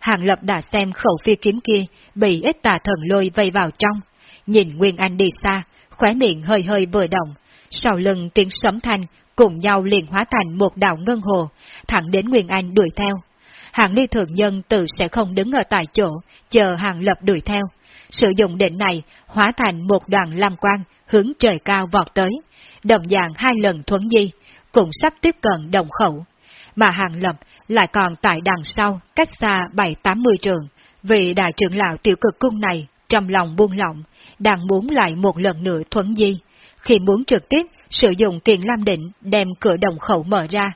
Hàng Lập đã xem khẩu phi kiếm kia bị ít tà thần lôi vây vào trong, nhìn Nguyên Anh đi xa, khóe miệng hơi hơi vừa động, sau lưng tiếng sấm thanh cùng nhau liền hóa thành một đạo ngân hồ, thẳng đến Nguyên Anh đuổi theo. Hàng ly thượng nhân tự sẽ không đứng ở tại chỗ, chờ hàng lập đuổi theo. Sử dụng định này hóa thành một đoàn lam quang hướng trời cao vọt tới, đồng dạng hai lần thuấn di, cũng sắp tiếp cận đồng khẩu. mà Hàng Lập lại còn tại đằng sau, cách xa bảy tám mươi trường. Vị đại trưởng lão tiểu cực cung này, trong lòng buông lỏng, đang muốn lại một lần nữa thuấn di, khi muốn trực tiếp sử dụng kiền lam định đem cửa đồng khẩu mở ra.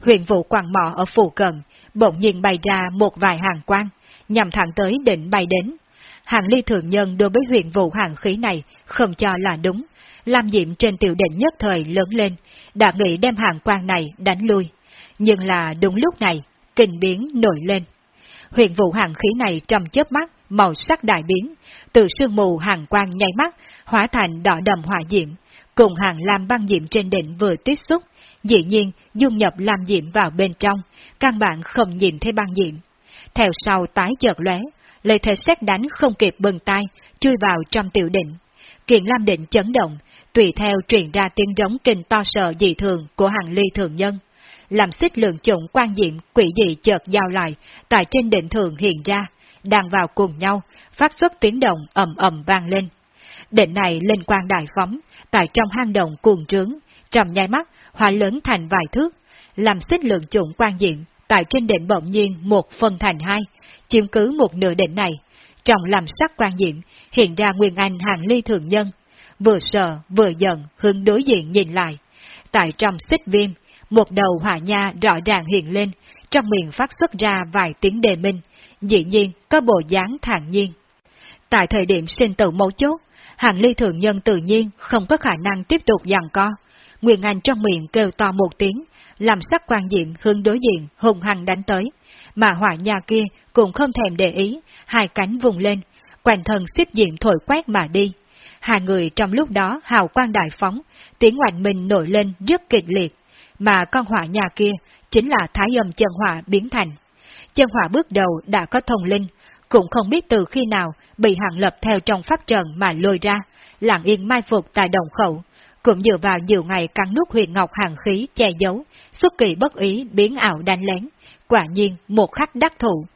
Huyền vụ quàng mỏ ở phủ cận, bỗng nhiên bày ra một vài hàng quang, nhằm thẳng tới định bay đến. Hàng ly thượng nhân đối với huyền vụ hàng khí này không cho là đúng, Lam Diệm trên tiểu định nhất thời lớn lên, đã nghĩ đem hàng quang này đánh lui. Nhưng là đúng lúc này, kinh biến nổi lên. Huyền vụ hàng khí này trong chớp mắt, màu sắc đại biến, từ sương mù hàng quang nháy mắt, hóa thành đỏ đầm hỏa diệm, cùng hàng lam băng diệm trên đỉnh vừa tiếp xúc, dĩ nhiên dung nhập lam diệm vào bên trong, căn bản không nhìn thấy băng diệm. Theo sau tái chợt lóe, lời thể xét đánh không kịp bừng tay, chui vào trong tiểu định. Kiện lam định chấn động, tùy theo truyền ra tiếng rống kinh to sợ dị thường của hàng ly thường nhân. Làm xích lượng chủng quan diệm quỷ dị chợt giao lại, tại trên định thường hiện ra, đang vào cùng nhau, phát xuất tiếng động ầm ầm vang lên. Định này lên quan đại phóng, tại trong hang động cuồng trướng, trầm nhai mắt, hóa lớn thành vài thước, làm xích lượng chủng quan diện, tại trên đỉnh bỗng nhiên một phân thành hai, chiếm cứ một nửa đỉnh này. Trong làm sắc quan diện, hiện ra Nguyên Anh hàng ly thường nhân, vừa sợ vừa giận hướng đối diện nhìn lại. Tại trong xích viêm, một đầu hỏa nha rõ ràng hiện lên, trong miệng phát xuất ra vài tiếng đề minh, dĩ nhiên có bộ dáng thản nhiên. Tại thời điểm sinh tử mấu chốt, hàng ly thường nhân tự nhiên không có khả năng tiếp tục giằng co. Nguyên Anh trong miệng kêu to một tiếng, làm sắc quan diệm hướng đối diện hùng hăng đánh tới, mà hỏa nhà kia cũng không thèm để ý, hai cánh vùng lên, quanh thân xếp diện thổi quét mà đi. Hai người trong lúc đó hào quang đại phóng, tiếng oanh mình nổi lên rất kịch liệt, mà con hỏa nhà kia chính là thái âm chân hỏa biến thành. Chân hỏa bước đầu đã có thông linh, cũng không biết từ khi nào bị hạng lập theo trong pháp trận mà lôi ra, lặng yên mai phục tại đồng khẩu, cũng dựa vào nhiều ngày cắn nút huyền ngọc hàng khí che giấu, xuất kỳ bất ý biến ảo đánh lén, quả nhiên một khắc đắc thủ.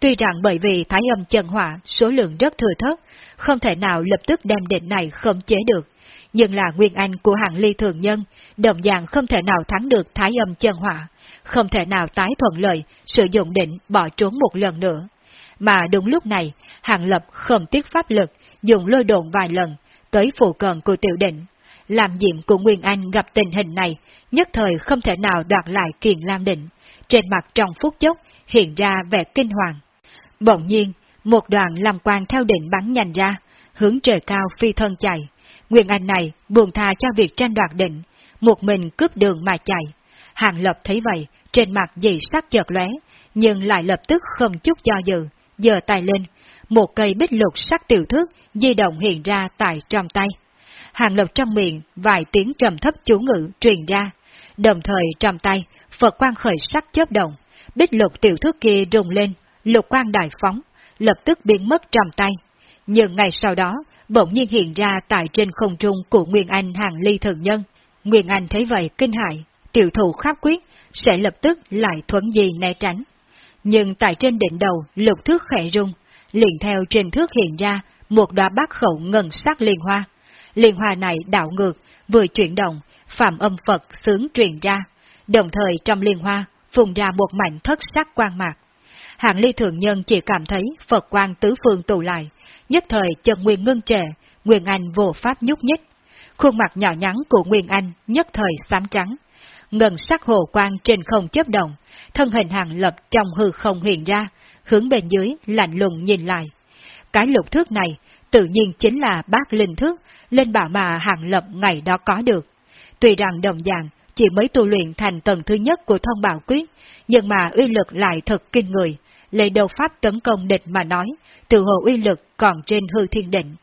Tuy rằng bởi vì thái âm chân hỏa số lượng rất thừa thớt, không thể nào lập tức đem định này khống chế được, nhưng là nguyên anh của hạng ly thường nhân, đồng dạng không thể nào thắng được thái âm chân hỏa, không thể nào tái thuận lợi sử dụng định bỏ trốn một lần nữa. Mà đúng lúc này, hàng lập không tiếc pháp lực, dùng lôi đồn vài lần, tới phụ cận của tiểu định. Làm diệm của Nguyên Anh gặp tình hình này, nhất thời không thể nào đoạt lại kiền lam định, trên mặt trong phút chốc hiện ra vẻ kinh hoàng. Bỗng nhiên, một đoàn làm quan theo định bắn nhanh ra, hướng trời cao phi thân chạy. Nguyên Anh này buồn thà cho việc tranh đoạt định, một mình cướp đường mà chạy. Hàng Lập thấy vậy, trên mặt dị sắc chợt lóe, nhưng lại lập tức không chút do dự, giơ tay lên, một cây bích lục sắc tiểu thước di động hiện ra tại trong tay. Hàng Lập trong miệng, vài tiếng trầm thấp chú ngữ truyền ra, đồng thời trong tay, Phật quang khởi sắc chớp động, bích lục tiểu thước kia rung lên, lục quang đại phóng, lập tức biến mất trong tay. Nhưng ngày sau đó, bỗng nhiên hiện ra tại trên không trung của Nguyên Anh hàng ly thường nhân. Nguyên Anh thấy vậy kinh hại, tiểu thủ khắp quyết, sẽ lập tức lại thuấn gì né tránh. Nhưng tại trên đỉnh đầu lục thước khẽ rung, liền theo trên thước hiện ra một đóa bát khẩu ngân sắc liên hoa. Liên hoa này đảo ngược, vừa chuyển động, phạm âm Phật sướng truyền ra, đồng thời trong liên hoa phùng ra một mảnh thất sắc quang mạc. Hạng ly thường nhân chỉ cảm thấy Phật quang tứ phương tụ lại, nhất thời chân nguyên ngưng trệ, Nguyên Anh vô pháp nhúc nhích. Khuôn mặt nhỏ nhắn của Nguyên Anh nhất thời xám trắng. Ngân sắc hồ quang trên không chấp động, thân hình hàng lập trong hư không hiện ra, hướng bên dưới lạnh lùng nhìn lại. Cái lục thước này tự nhiên chính là bác linh thước lên bảo mà hàng lập ngày đó có được. Tuy rằng đồng dạng chỉ mới tu luyện thành tầng thứ nhất của thông bảo quyết, nhưng mà uy lực lại thật kinh người, lấy đầu pháp tấn công địch mà nói, từ hồ uy lực còn trên hư thiên định.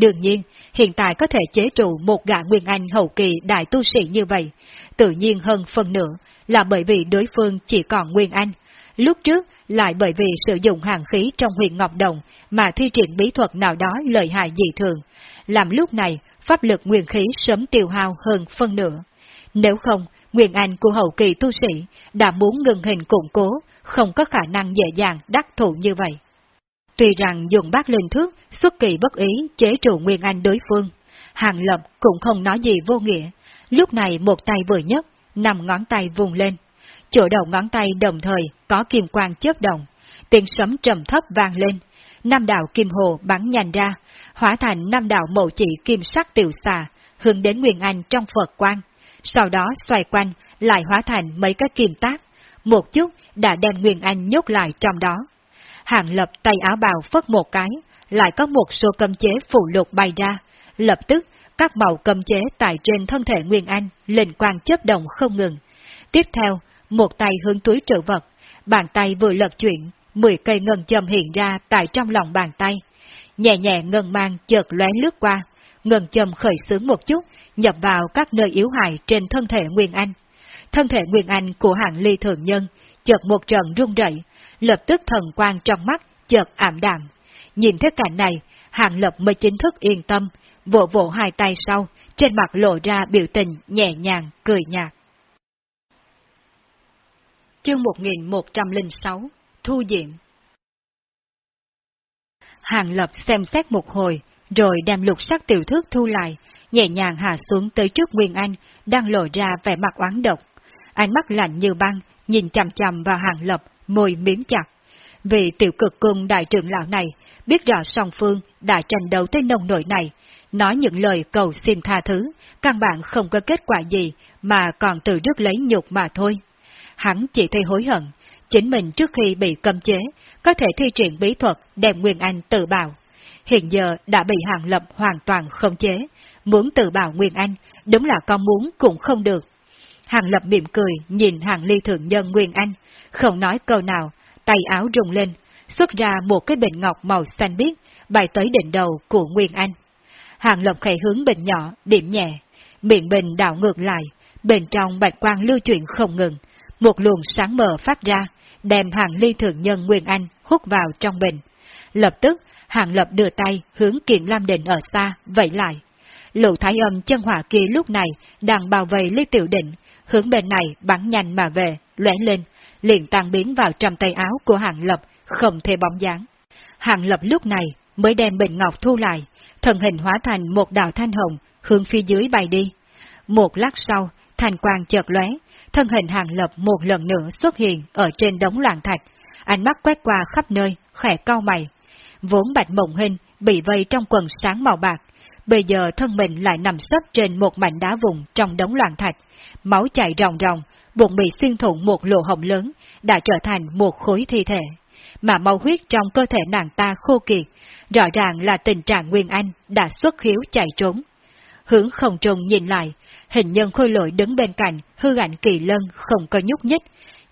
Đương nhiên, hiện tại có thể chế trụ một gã Nguyên Anh hậu kỳ đại tu sĩ như vậy, tự nhiên hơn phần nữa là bởi vì đối phương chỉ còn Nguyên Anh. Lúc trước lại bởi vì sử dụng hàng khí trong huyền Ngọc Đồng mà thi triển bí thuật nào đó lợi hại dị thường, làm lúc này pháp lực nguyên khí sớm tiêu hao hơn phân nửa. Nếu không, Nguyên Anh của hậu kỳ tu sĩ đã muốn ngừng hình củng cố, không có khả năng dễ dàng đắc thủ như vậy. Tuy rằng dùng bác linh thước xuất kỳ bất ý chế trụ Nguyên Anh đối phương, Hàng Lập cũng không nói gì vô nghĩa, lúc này một tay vừa nhất, nằm ngón tay vùng lên. chỗ đầu ngón tay đồng thời có kim quang chớp động, tiếng sấm trầm thấp vang lên, năm đạo kim hồ bắn nhanh ra, hóa thành năm đạo mậu chỉ kim sắc tiểu xà, hướng đến Nguyên Anh trong Phật quang sau đó xoay quanh, lại hóa thành mấy cái kim tác, một chút đã đem Nguyên Anh nhốt lại trong đó. Hàng lập tay áo bào phất một cái, lại có một số cầm chế phụ lục bay ra, lập tức các màu cầm chế tại trên thân thể Nguyên Anh lên quang chấp động không ngừng. Tiếp theo, một tay hướng túi trữ vật, bàn tay vừa lật chuyển, 10 cây ngân châm hiện ra tại trong lòng bàn tay. Nhẹ nhẹ ngân mang chợt lóe lướt qua, ngân châm khởi xướng một chút, nhập vào các nơi yếu hại trên thân thể Nguyên Anh. Thân thể Nguyên Anh của hạng ly thường nhân, chợt một trận rung rẩy, lập tức thần quang trong mắt, chợt ảm đạm. Nhìn thấy cảnh này, hạng lập mới chính thức yên tâm, vỗ vỗ hai tay sau, trên mặt lộ ra biểu tình nhẹ nhàng, cười nhạt. Chương 1106 Thu Diệm Hàng Lập xem xét một hồi, rồi đem lục sắc tiểu thước thu lại, nhẹ nhàng hạ xuống tới trước Nguyên Anh, đang lộ ra vẻ mặt oán độc. Ánh mắt lạnh như băng, nhìn chằm chằm vào Hàng Lập, môi miếm chặt. Vì tiểu cực cung đại trưởng lão này, biết rõ song phương đã tranh đấu tới nông nổi này, nói những lời cầu xin tha thứ, căn bản không có kết quả gì mà còn tự rước lấy nhục mà thôi. Hắn chỉ thấy hối hận, chính mình trước khi bị cầm chế, có thể thi triển bí thuật đem Nguyên Anh tự bào. Hiện giờ đã bị Hàng Lập hoàn toàn không chế, muốn tự bào Nguyên Anh, đúng là con muốn cũng không được. Hàng Lập mỉm cười nhìn Hàng Ly Thượng Nhân Nguyên Anh, không nói câu nào, tay áo rung lên, xuất ra một cái bình ngọc màu xanh biếc, bay tới đỉnh đầu của Nguyên Anh. Hàng Lập khẽ hướng bình nhỏ, điểm nhẹ, miệng bình đảo ngược lại, bên trong bạch quang lưu chuyển không ngừng, một luồng sáng mờ phát ra, đem hàng ly thượng nhân Nguyên Anh hút vào trong bình. Lập tức, hàng lập đưa tay hướng kiện Lam Định ở xa, vẫy lại. Lũ thái âm chân hỏa kia lúc này đang bao vây ly tiểu định, hướng bên này bắn nhanh mà về, lóe lên, liền tan biến vào trong tay áo của hàng lập, không thể bóng dáng. Hàng lập lúc này mới đem bình ngọc thu lại, thần hình hóa thành một đạo thanh hồng, hướng phía dưới bay đi. Một lát sau, thành quang chợt lóe, thân hình hàng lập một lần nữa xuất hiện ở trên đống loạn thạch, ánh mắt quét qua khắp nơi, khẽ cau mày. Vốn bạch mộng hình bị vây trong quần sáng màu bạc, bây giờ thân mình lại nằm sấp trên một mảnh đá vùng trong đống loạn thạch, máu chảy ròng ròng, bụng bị xuyên thủng một lỗ hổng lớn, đã trở thành một khối thi thể. Mà máu huyết trong cơ thể nàng ta khô kiệt, rõ ràng là tình trạng Nguyên Anh đã xuất khiếu chạy trốn. Hướng không trùng nhìn lại, hình nhân khôi lỗi đứng bên cạnh, hư ảnh kỳ lân không có nhúc nhích,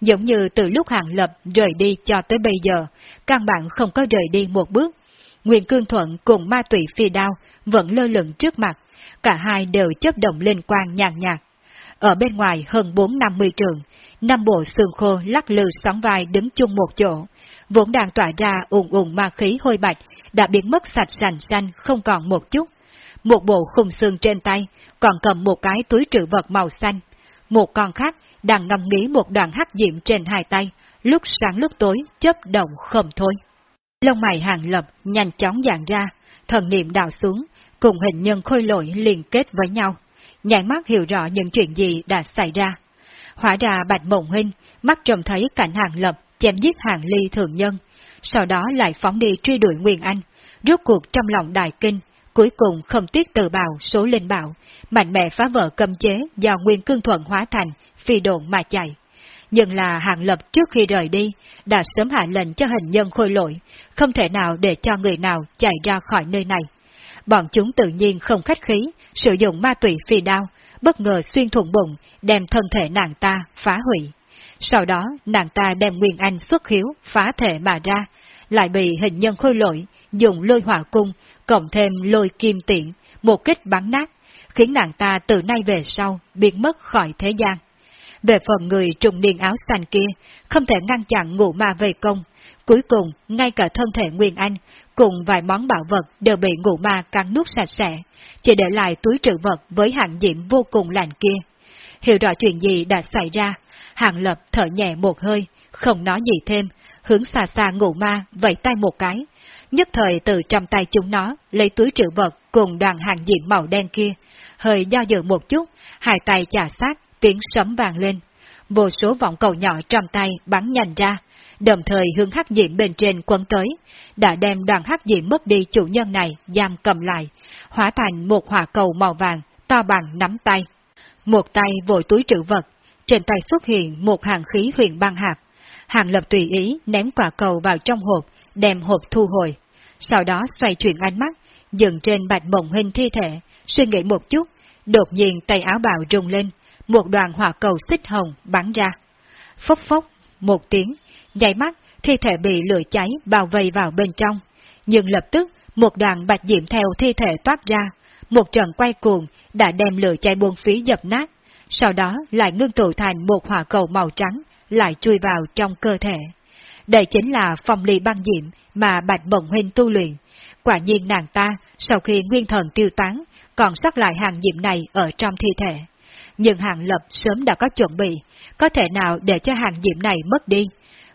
giống như từ lúc hàng lập rời đi cho tới bây giờ, căn bản không có rời đi một bước. Nguyên Cương Thuận cùng ma tụy phi đao vẫn lơ lửng trước mặt, cả hai đều chấp động lên quang nhàn nhạt. Ở bên ngoài hơn bốn năm mươi trường, năm bộ xương khô lắc lư sóng vai đứng chung một chỗ, vốn đang tỏa ra ùn ùn ma khí hôi bạch, đã biến mất sạch sành xanh không còn một chút một bộ khung xương trên tay, còn cầm một cái túi trữ vật màu xanh. Một con khác đang ngâm nghĩ một đoạn hắc diệm trên hai tay, lúc sáng lúc tối, chấp động không thôi. Lông mày hàng lập nhanh chóng dàn ra, thần niệm đào xuống, cùng hình nhân khôi lỗi liên kết với nhau, nhảy mắt hiểu rõ những chuyện gì đã xảy ra. Hóa ra bạch mộng huynh, mắt trông thấy cảnh hàng lập chém giết hàng ly thường nhân, sau đó lại phóng đi truy đuổi Nguyên Anh, rốt cuộc trong lòng đại kinh, cuối cùng không tiếc từ bào số linh bảo, mạnh mẽ phá vỡ cầm chế do Nguyên Cương Thuận hóa thành, phi độn mà chạy. Nhưng là hạng lập trước khi rời đi, đã sớm hạ lệnh cho hình nhân khôi lỗi, không thể nào để cho người nào chạy ra khỏi nơi này. Bọn chúng tự nhiên không khách khí, sử dụng ma tụy phi đao, bất ngờ xuyên thủng bụng, đem thân thể nàng ta phá hủy. Sau đó, nàng ta đem Nguyên Anh xuất hiếu, phá thể mà ra, lại bị hình nhân khôi lỗi, dùng lôi hỏa cung, cộng thêm lôi kim tiện, một kích bắn nát, khiến nàng ta từ nay về sau biến mất khỏi thế gian. Về phần người trùng niên áo xanh kia, không thể ngăn chặn ngụ ma về công, cuối cùng ngay cả thân thể Nguyên Anh cùng vài món bảo vật đều bị ngụ ma cắn nuốt sạch sẽ, chỉ để lại túi trữ vật với hạng diễm vô cùng lành kia. Hiểu rõ chuyện gì đã xảy ra, hạng lập thở nhẹ một hơi, không nói gì thêm, hướng xa xa ngụ ma vẫy tay một cái, nhất thời từ trong tay chúng nó lấy túi trữ vật cùng đoàn hàng diện màu đen kia, hơi do dự một chút, hai tay chà sát, tiếng sấm vàng lên. vô số vọng cầu nhỏ trong tay bắn nhanh ra, đồng thời hướng hắc diệm bên trên quấn tới, đã đem đoàn hắc diệm mất đi chủ nhân này giam cầm lại, hóa thành một hỏa cầu màu vàng to bằng nắm tay. Một tay vội túi trữ vật, trên tay xuất hiện một hàng khí huyền băng hạt. Hàng lập tùy ý ném quả cầu vào trong hộp, đem hộp thu hồi. Sau đó xoay chuyển ánh mắt, dừng trên bạch mộng hình thi thể, suy nghĩ một chút, đột nhiên tay áo bào rung lên, một đoàn hỏa cầu xích hồng bắn ra. Phốc phốc, một tiếng, nháy mắt, thi thể bị lửa cháy bao vây vào bên trong. Nhưng lập tức, một đoàn bạch diệm theo thi thể toát ra, một trận quay cuồng đã đem lửa cháy buông phí dập nát, sau đó lại ngưng tụ thành một hỏa cầu màu trắng, lại chui vào trong cơ thể. Đây chính là phong ly băng diệm mà Bạch bồng Huynh tu luyện. Quả nhiên nàng ta, sau khi nguyên thần tiêu tán, còn sót lại hàng diệm này ở trong thi thể. Nhưng hàng lập sớm đã có chuẩn bị, có thể nào để cho hàng diệm này mất đi.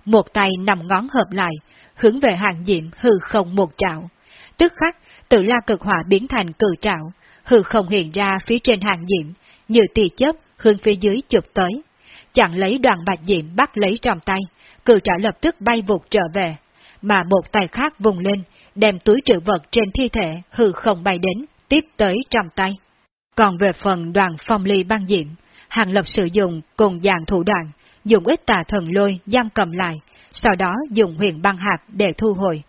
Một tay nằm ngón hợp lại, hướng về hàng diệm hư không một trạo. Tức khắc, tự la cực hỏa biến thành cử trạo, hư không hiện ra phía trên hàng diệm, như tì chớp hướng phía dưới chụp tới. Chẳng lấy đoàn bạch diệm bắt lấy trong tay, cử trạo lập tức bay vụt trở về, mà một tay khác vùng lên, đem túi trữ vật trên thi thể hư không bay đến, tiếp tới trong tay. Còn về phần đoàn phong ly băng diệm, hàng lập sử dụng cùng dạng thủ đoạn, dùng ít tà thần lôi giam cầm lại, sau đó dùng huyền băng hạt để thu hồi.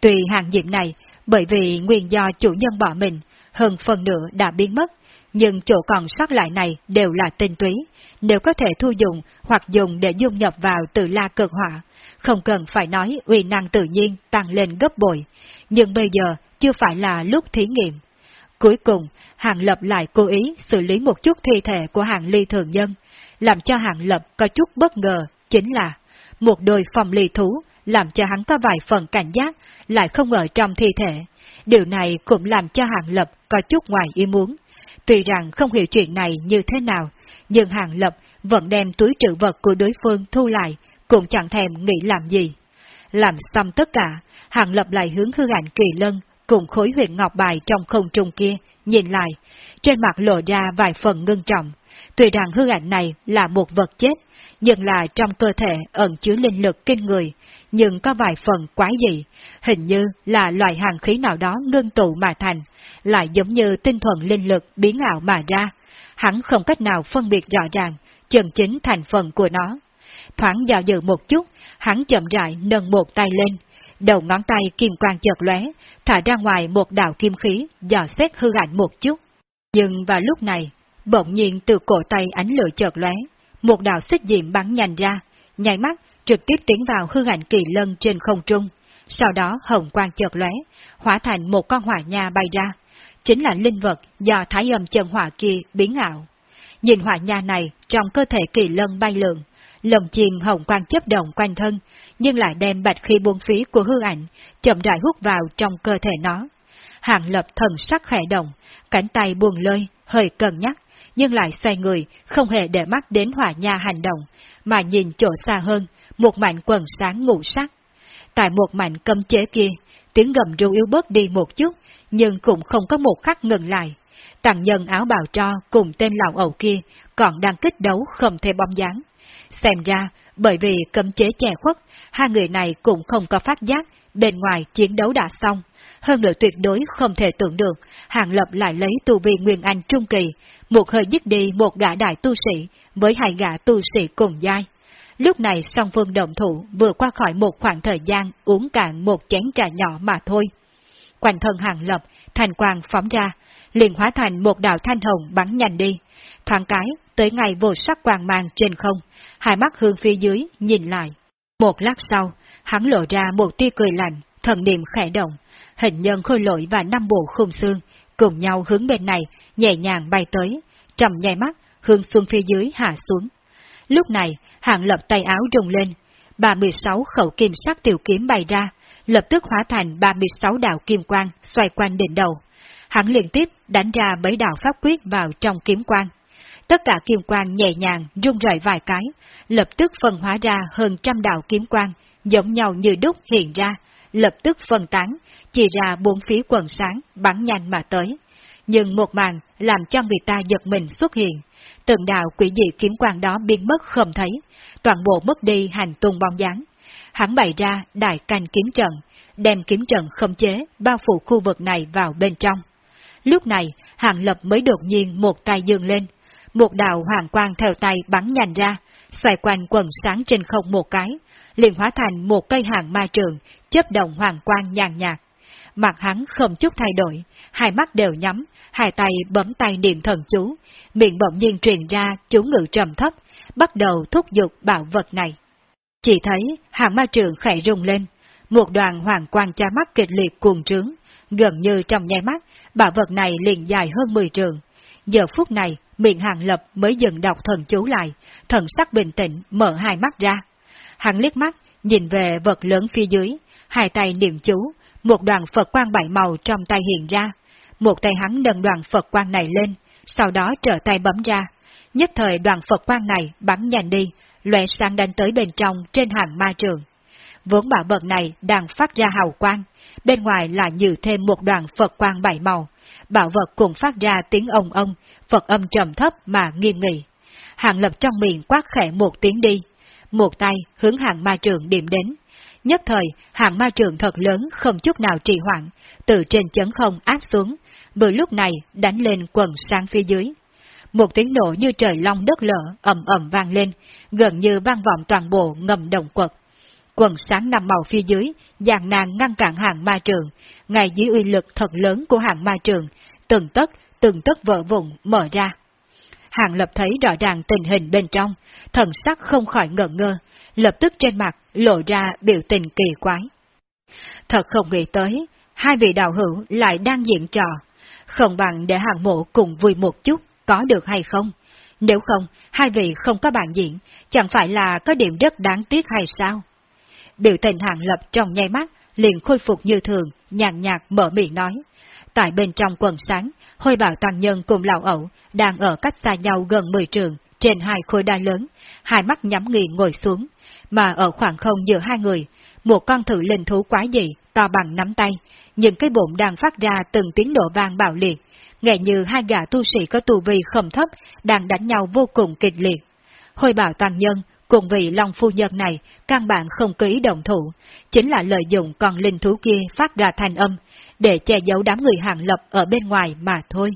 tùy hàng diệm này, bởi vì nguyên do chủ nhân bỏ mình, hơn phần nửa đã biến mất, nhưng chỗ còn sót lại này đều là tinh túy, nếu có thể thu dụng hoặc dùng để dung nhập vào từ la cực hỏa, không cần phải nói uy năng tự nhiên tăng lên gấp bội, nhưng bây giờ chưa phải là lúc thí nghiệm. Cuối cùng, Hàng Lập lại cố ý xử lý một chút thi thể của Hàng Ly thường nhân, làm cho Hàng Lập có chút bất ngờ, chính là một đôi phòng ly thú làm cho hắn có vài phần cảnh giác, lại không ở trong thi thể. Điều này cũng làm cho Hàng Lập có chút ngoài ý muốn. Tuy rằng không hiểu chuyện này như thế nào, nhưng Hàng Lập vẫn đem túi trữ vật của đối phương thu lại, cũng chẳng thèm nghĩ làm gì. Làm xong tất cả, Hàng Lập lại hướng hư ảnh kỳ lân cùng khối huyền ngọc bài trong không trung kia, nhìn lại, trên mặt lộ ra vài phần ngưng trọng. Tuy rằng hư ảnh này là một vật chết, nhưng là trong cơ thể ẩn chứa linh lực kinh người, nhưng có vài phần quái dị, hình như là loại hàng khí nào đó ngưng tụ mà thành, lại giống như tinh thuần linh lực biến ảo mà ra. Hắn không cách nào phân biệt rõ ràng, chân chính thành phần của nó. Thoáng dạo dự một chút, hắn chậm rãi nâng một tay lên, đầu ngón tay kim quang chợt lóe, thả ra ngoài một đạo kim khí, dò xét hư ảnh một chút. Nhưng vào lúc này, bỗng nhiên từ cổ tay ánh lửa chợt lóe, một đạo xích diệm bắn nhanh ra, nhảy mắt trực tiếp tiến vào hư ảnh kỳ lân trên không trung. Sau đó hồng quang chợt lóe, hóa thành một con hỏa nha bay ra, chính là linh vật do thái âm chân hỏa kia biến ảo. Nhìn hỏa nha này trong cơ thể kỳ lân bay lượn, lồng chìm hồng quang chấp động quanh thân, nhưng lại đem bạch khí buông phí của hư ảnh, chậm rãi hút vào trong cơ thể nó. hạng lập thần sắc khẽ động, cánh tay buông lơi, hơi cân nhắc, nhưng lại xoay người, không hề để mắt đến hỏa nha hành động, mà nhìn chỗ xa hơn, một mảnh quần sáng ngũ sắc. Tại một mảnh cấm chế kia, tiếng gầm ru yếu bớt đi một chút, nhưng cũng không có một khắc ngừng lại. Tặng nhân áo bào cho cùng tên lão ẩu kia còn đang kích đấu không thể bóng dáng. Xem ra, bởi vì cấm chế che khuất, hai người này cũng không có phát giác, bên ngoài chiến đấu đã xong. Hơn nữa tuyệt đối không thể tưởng được, Hàng Lập lại lấy tu vi Nguyên Anh Trung Kỳ, một hơi dứt đi một gã đại tu sĩ, với hai gã tu sĩ cùng giai. Lúc này song phương động thủ vừa qua khỏi một khoảng thời gian uống cạn một chén trà nhỏ mà thôi. Quanh thân Hàng Lập, thành quang phóng ra, liền hóa thành một đạo thanh hồng bắn nhanh đi. Thoáng cái, tới ngày vô sắc quang mang trên không, hai mắt hướng phía dưới, nhìn lại. Một lát sau, hắn lộ ra một tia cười lạnh, thần niệm khẽ động, hình nhân khôi lỗi và năm bộ khung xương, cùng nhau hướng bên này, nhẹ nhàng bay tới, trầm nhai mắt, hướng xuống phía dưới hạ xuống. Lúc này, hạng lập tay áo rung lên, 36 khẩu kim sắc tiểu kiếm bay ra, lập tức hóa thành 36 đạo kim quang xoay quanh đỉnh đầu. Hắn liên tiếp đánh ra mấy đạo pháp quyết vào trong kiếm quang. Tất cả kim quang nhẹ nhàng rung rẩy vài cái, lập tức phân hóa ra hơn trăm đạo kiếm quang, giống nhau như đúc hiện ra, lập tức phân tán, chỉ ra bốn phía quần sáng, bắn nhanh mà tới. nhưng một màn làm cho người ta giật mình xuất hiện. Từng đạo quỷ dị kiếm quang đó biến mất không thấy, toàn bộ mất đi hành tung bóng dáng. Hắn bày ra đại canh kiếm trận, đem kiếm trận khống chế bao phủ khu vực này vào bên trong. Lúc này, Hàng Lập mới đột nhiên một tay dương lên, một đạo hoàng quang theo tay bắn nhanh ra, xoay quanh quần sáng trên không một cái, liền hóa thành một cây hàng ma trường, chấp động hoàng quang nhàn nhạt. Mặt hắn không chút thay đổi, hai mắt đều nhắm, hai tay bấm tay niệm thần chú, miệng bỗng nhiên truyền ra chú ngự trầm thấp, bắt đầu thúc giục bảo vật này. Chỉ thấy hàng ma trường khẽ rung lên, một đoàn hoàng quang cha mắt kịch liệt cuồng trướng, gần như trong nháy mắt, bảo vật này liền dài hơn 10 trường. Giờ phút này, miệng hàng lập mới dừng đọc thần chú lại, thần sắc bình tĩnh, mở hai mắt ra. Hắn liếc mắt, nhìn về vật lớn phía dưới, hai tay niệm chú, một đoàn Phật quang bảy màu trong tay hiện ra. Một tay hắn nâng đoàn Phật quang này lên, sau đó trở tay bấm ra. Nhất thời đoàn Phật quang này bắn nhanh đi, lóe sang đánh tới bên trong trên hàng ma trường. Vốn bảo vật này đang phát ra hào quang, bên ngoài là nhiều thêm một đoàn Phật quang bảy màu, bảo vật cũng phát ra tiếng ông ông, Phật âm trầm thấp mà nghiêm nghị. Hàng lập trong miệng quát khẽ một tiếng đi, một tay hướng hàng ma trường điểm đến. Nhất thời, hàng ma trường thật lớn không chút nào trì hoãn, từ trên chấn không áp xuống, vừa lúc này đánh lên quần sang phía dưới. Một tiếng nổ như trời long đất lở ầm ầm vang lên, gần như vang vọng toàn bộ ngầm đồng quật. Quần sáng nằm màu phía dưới, dàn nàng ngăn cản hàng ma trường, ngay dưới uy lực thật lớn của hàng ma trường, từng tấc, từng tấc vỡ vụn mở ra. Hàng lập thấy rõ ràng tình hình bên trong, thần sắc không khỏi ngẩn ngơ, lập tức trên mặt lộ ra biểu tình kỳ quái. Thật không nghĩ tới, hai vị đạo hữu lại đang diễn trò, không bằng để hàng mộ cùng vui một chút, có được hay không? Nếu không, hai vị không có bạn diễn, chẳng phải là có điểm rất đáng tiếc hay sao? Biểu tình hạng lập trong nháy mắt, liền khôi phục như thường, nhàn nhạt mở miệng nói. Tại bên trong quần sáng, hôi bảo tăng nhân cùng lão ẩu đang ở cách xa nhau gần 10 trường, trên hai khối đa lớn, hai mắt nhắm nghiền ngồi xuống, mà ở khoảng không giữa hai người, một con thử linh thú quái dị, to bằng nắm tay, những cái bụng đang phát ra từng tiếng nổ vang bạo liệt, nghe như hai gã tu sĩ có tu vi không thấp đang đánh nhau vô cùng kịch liệt. Hôi bảo toàn nhân cùng vị Long Phu Nhân này căn bản không ký động thủ, chính là lợi dụng con linh thú kia phát ra thanh âm, để che giấu đám người hàng lập ở bên ngoài mà thôi.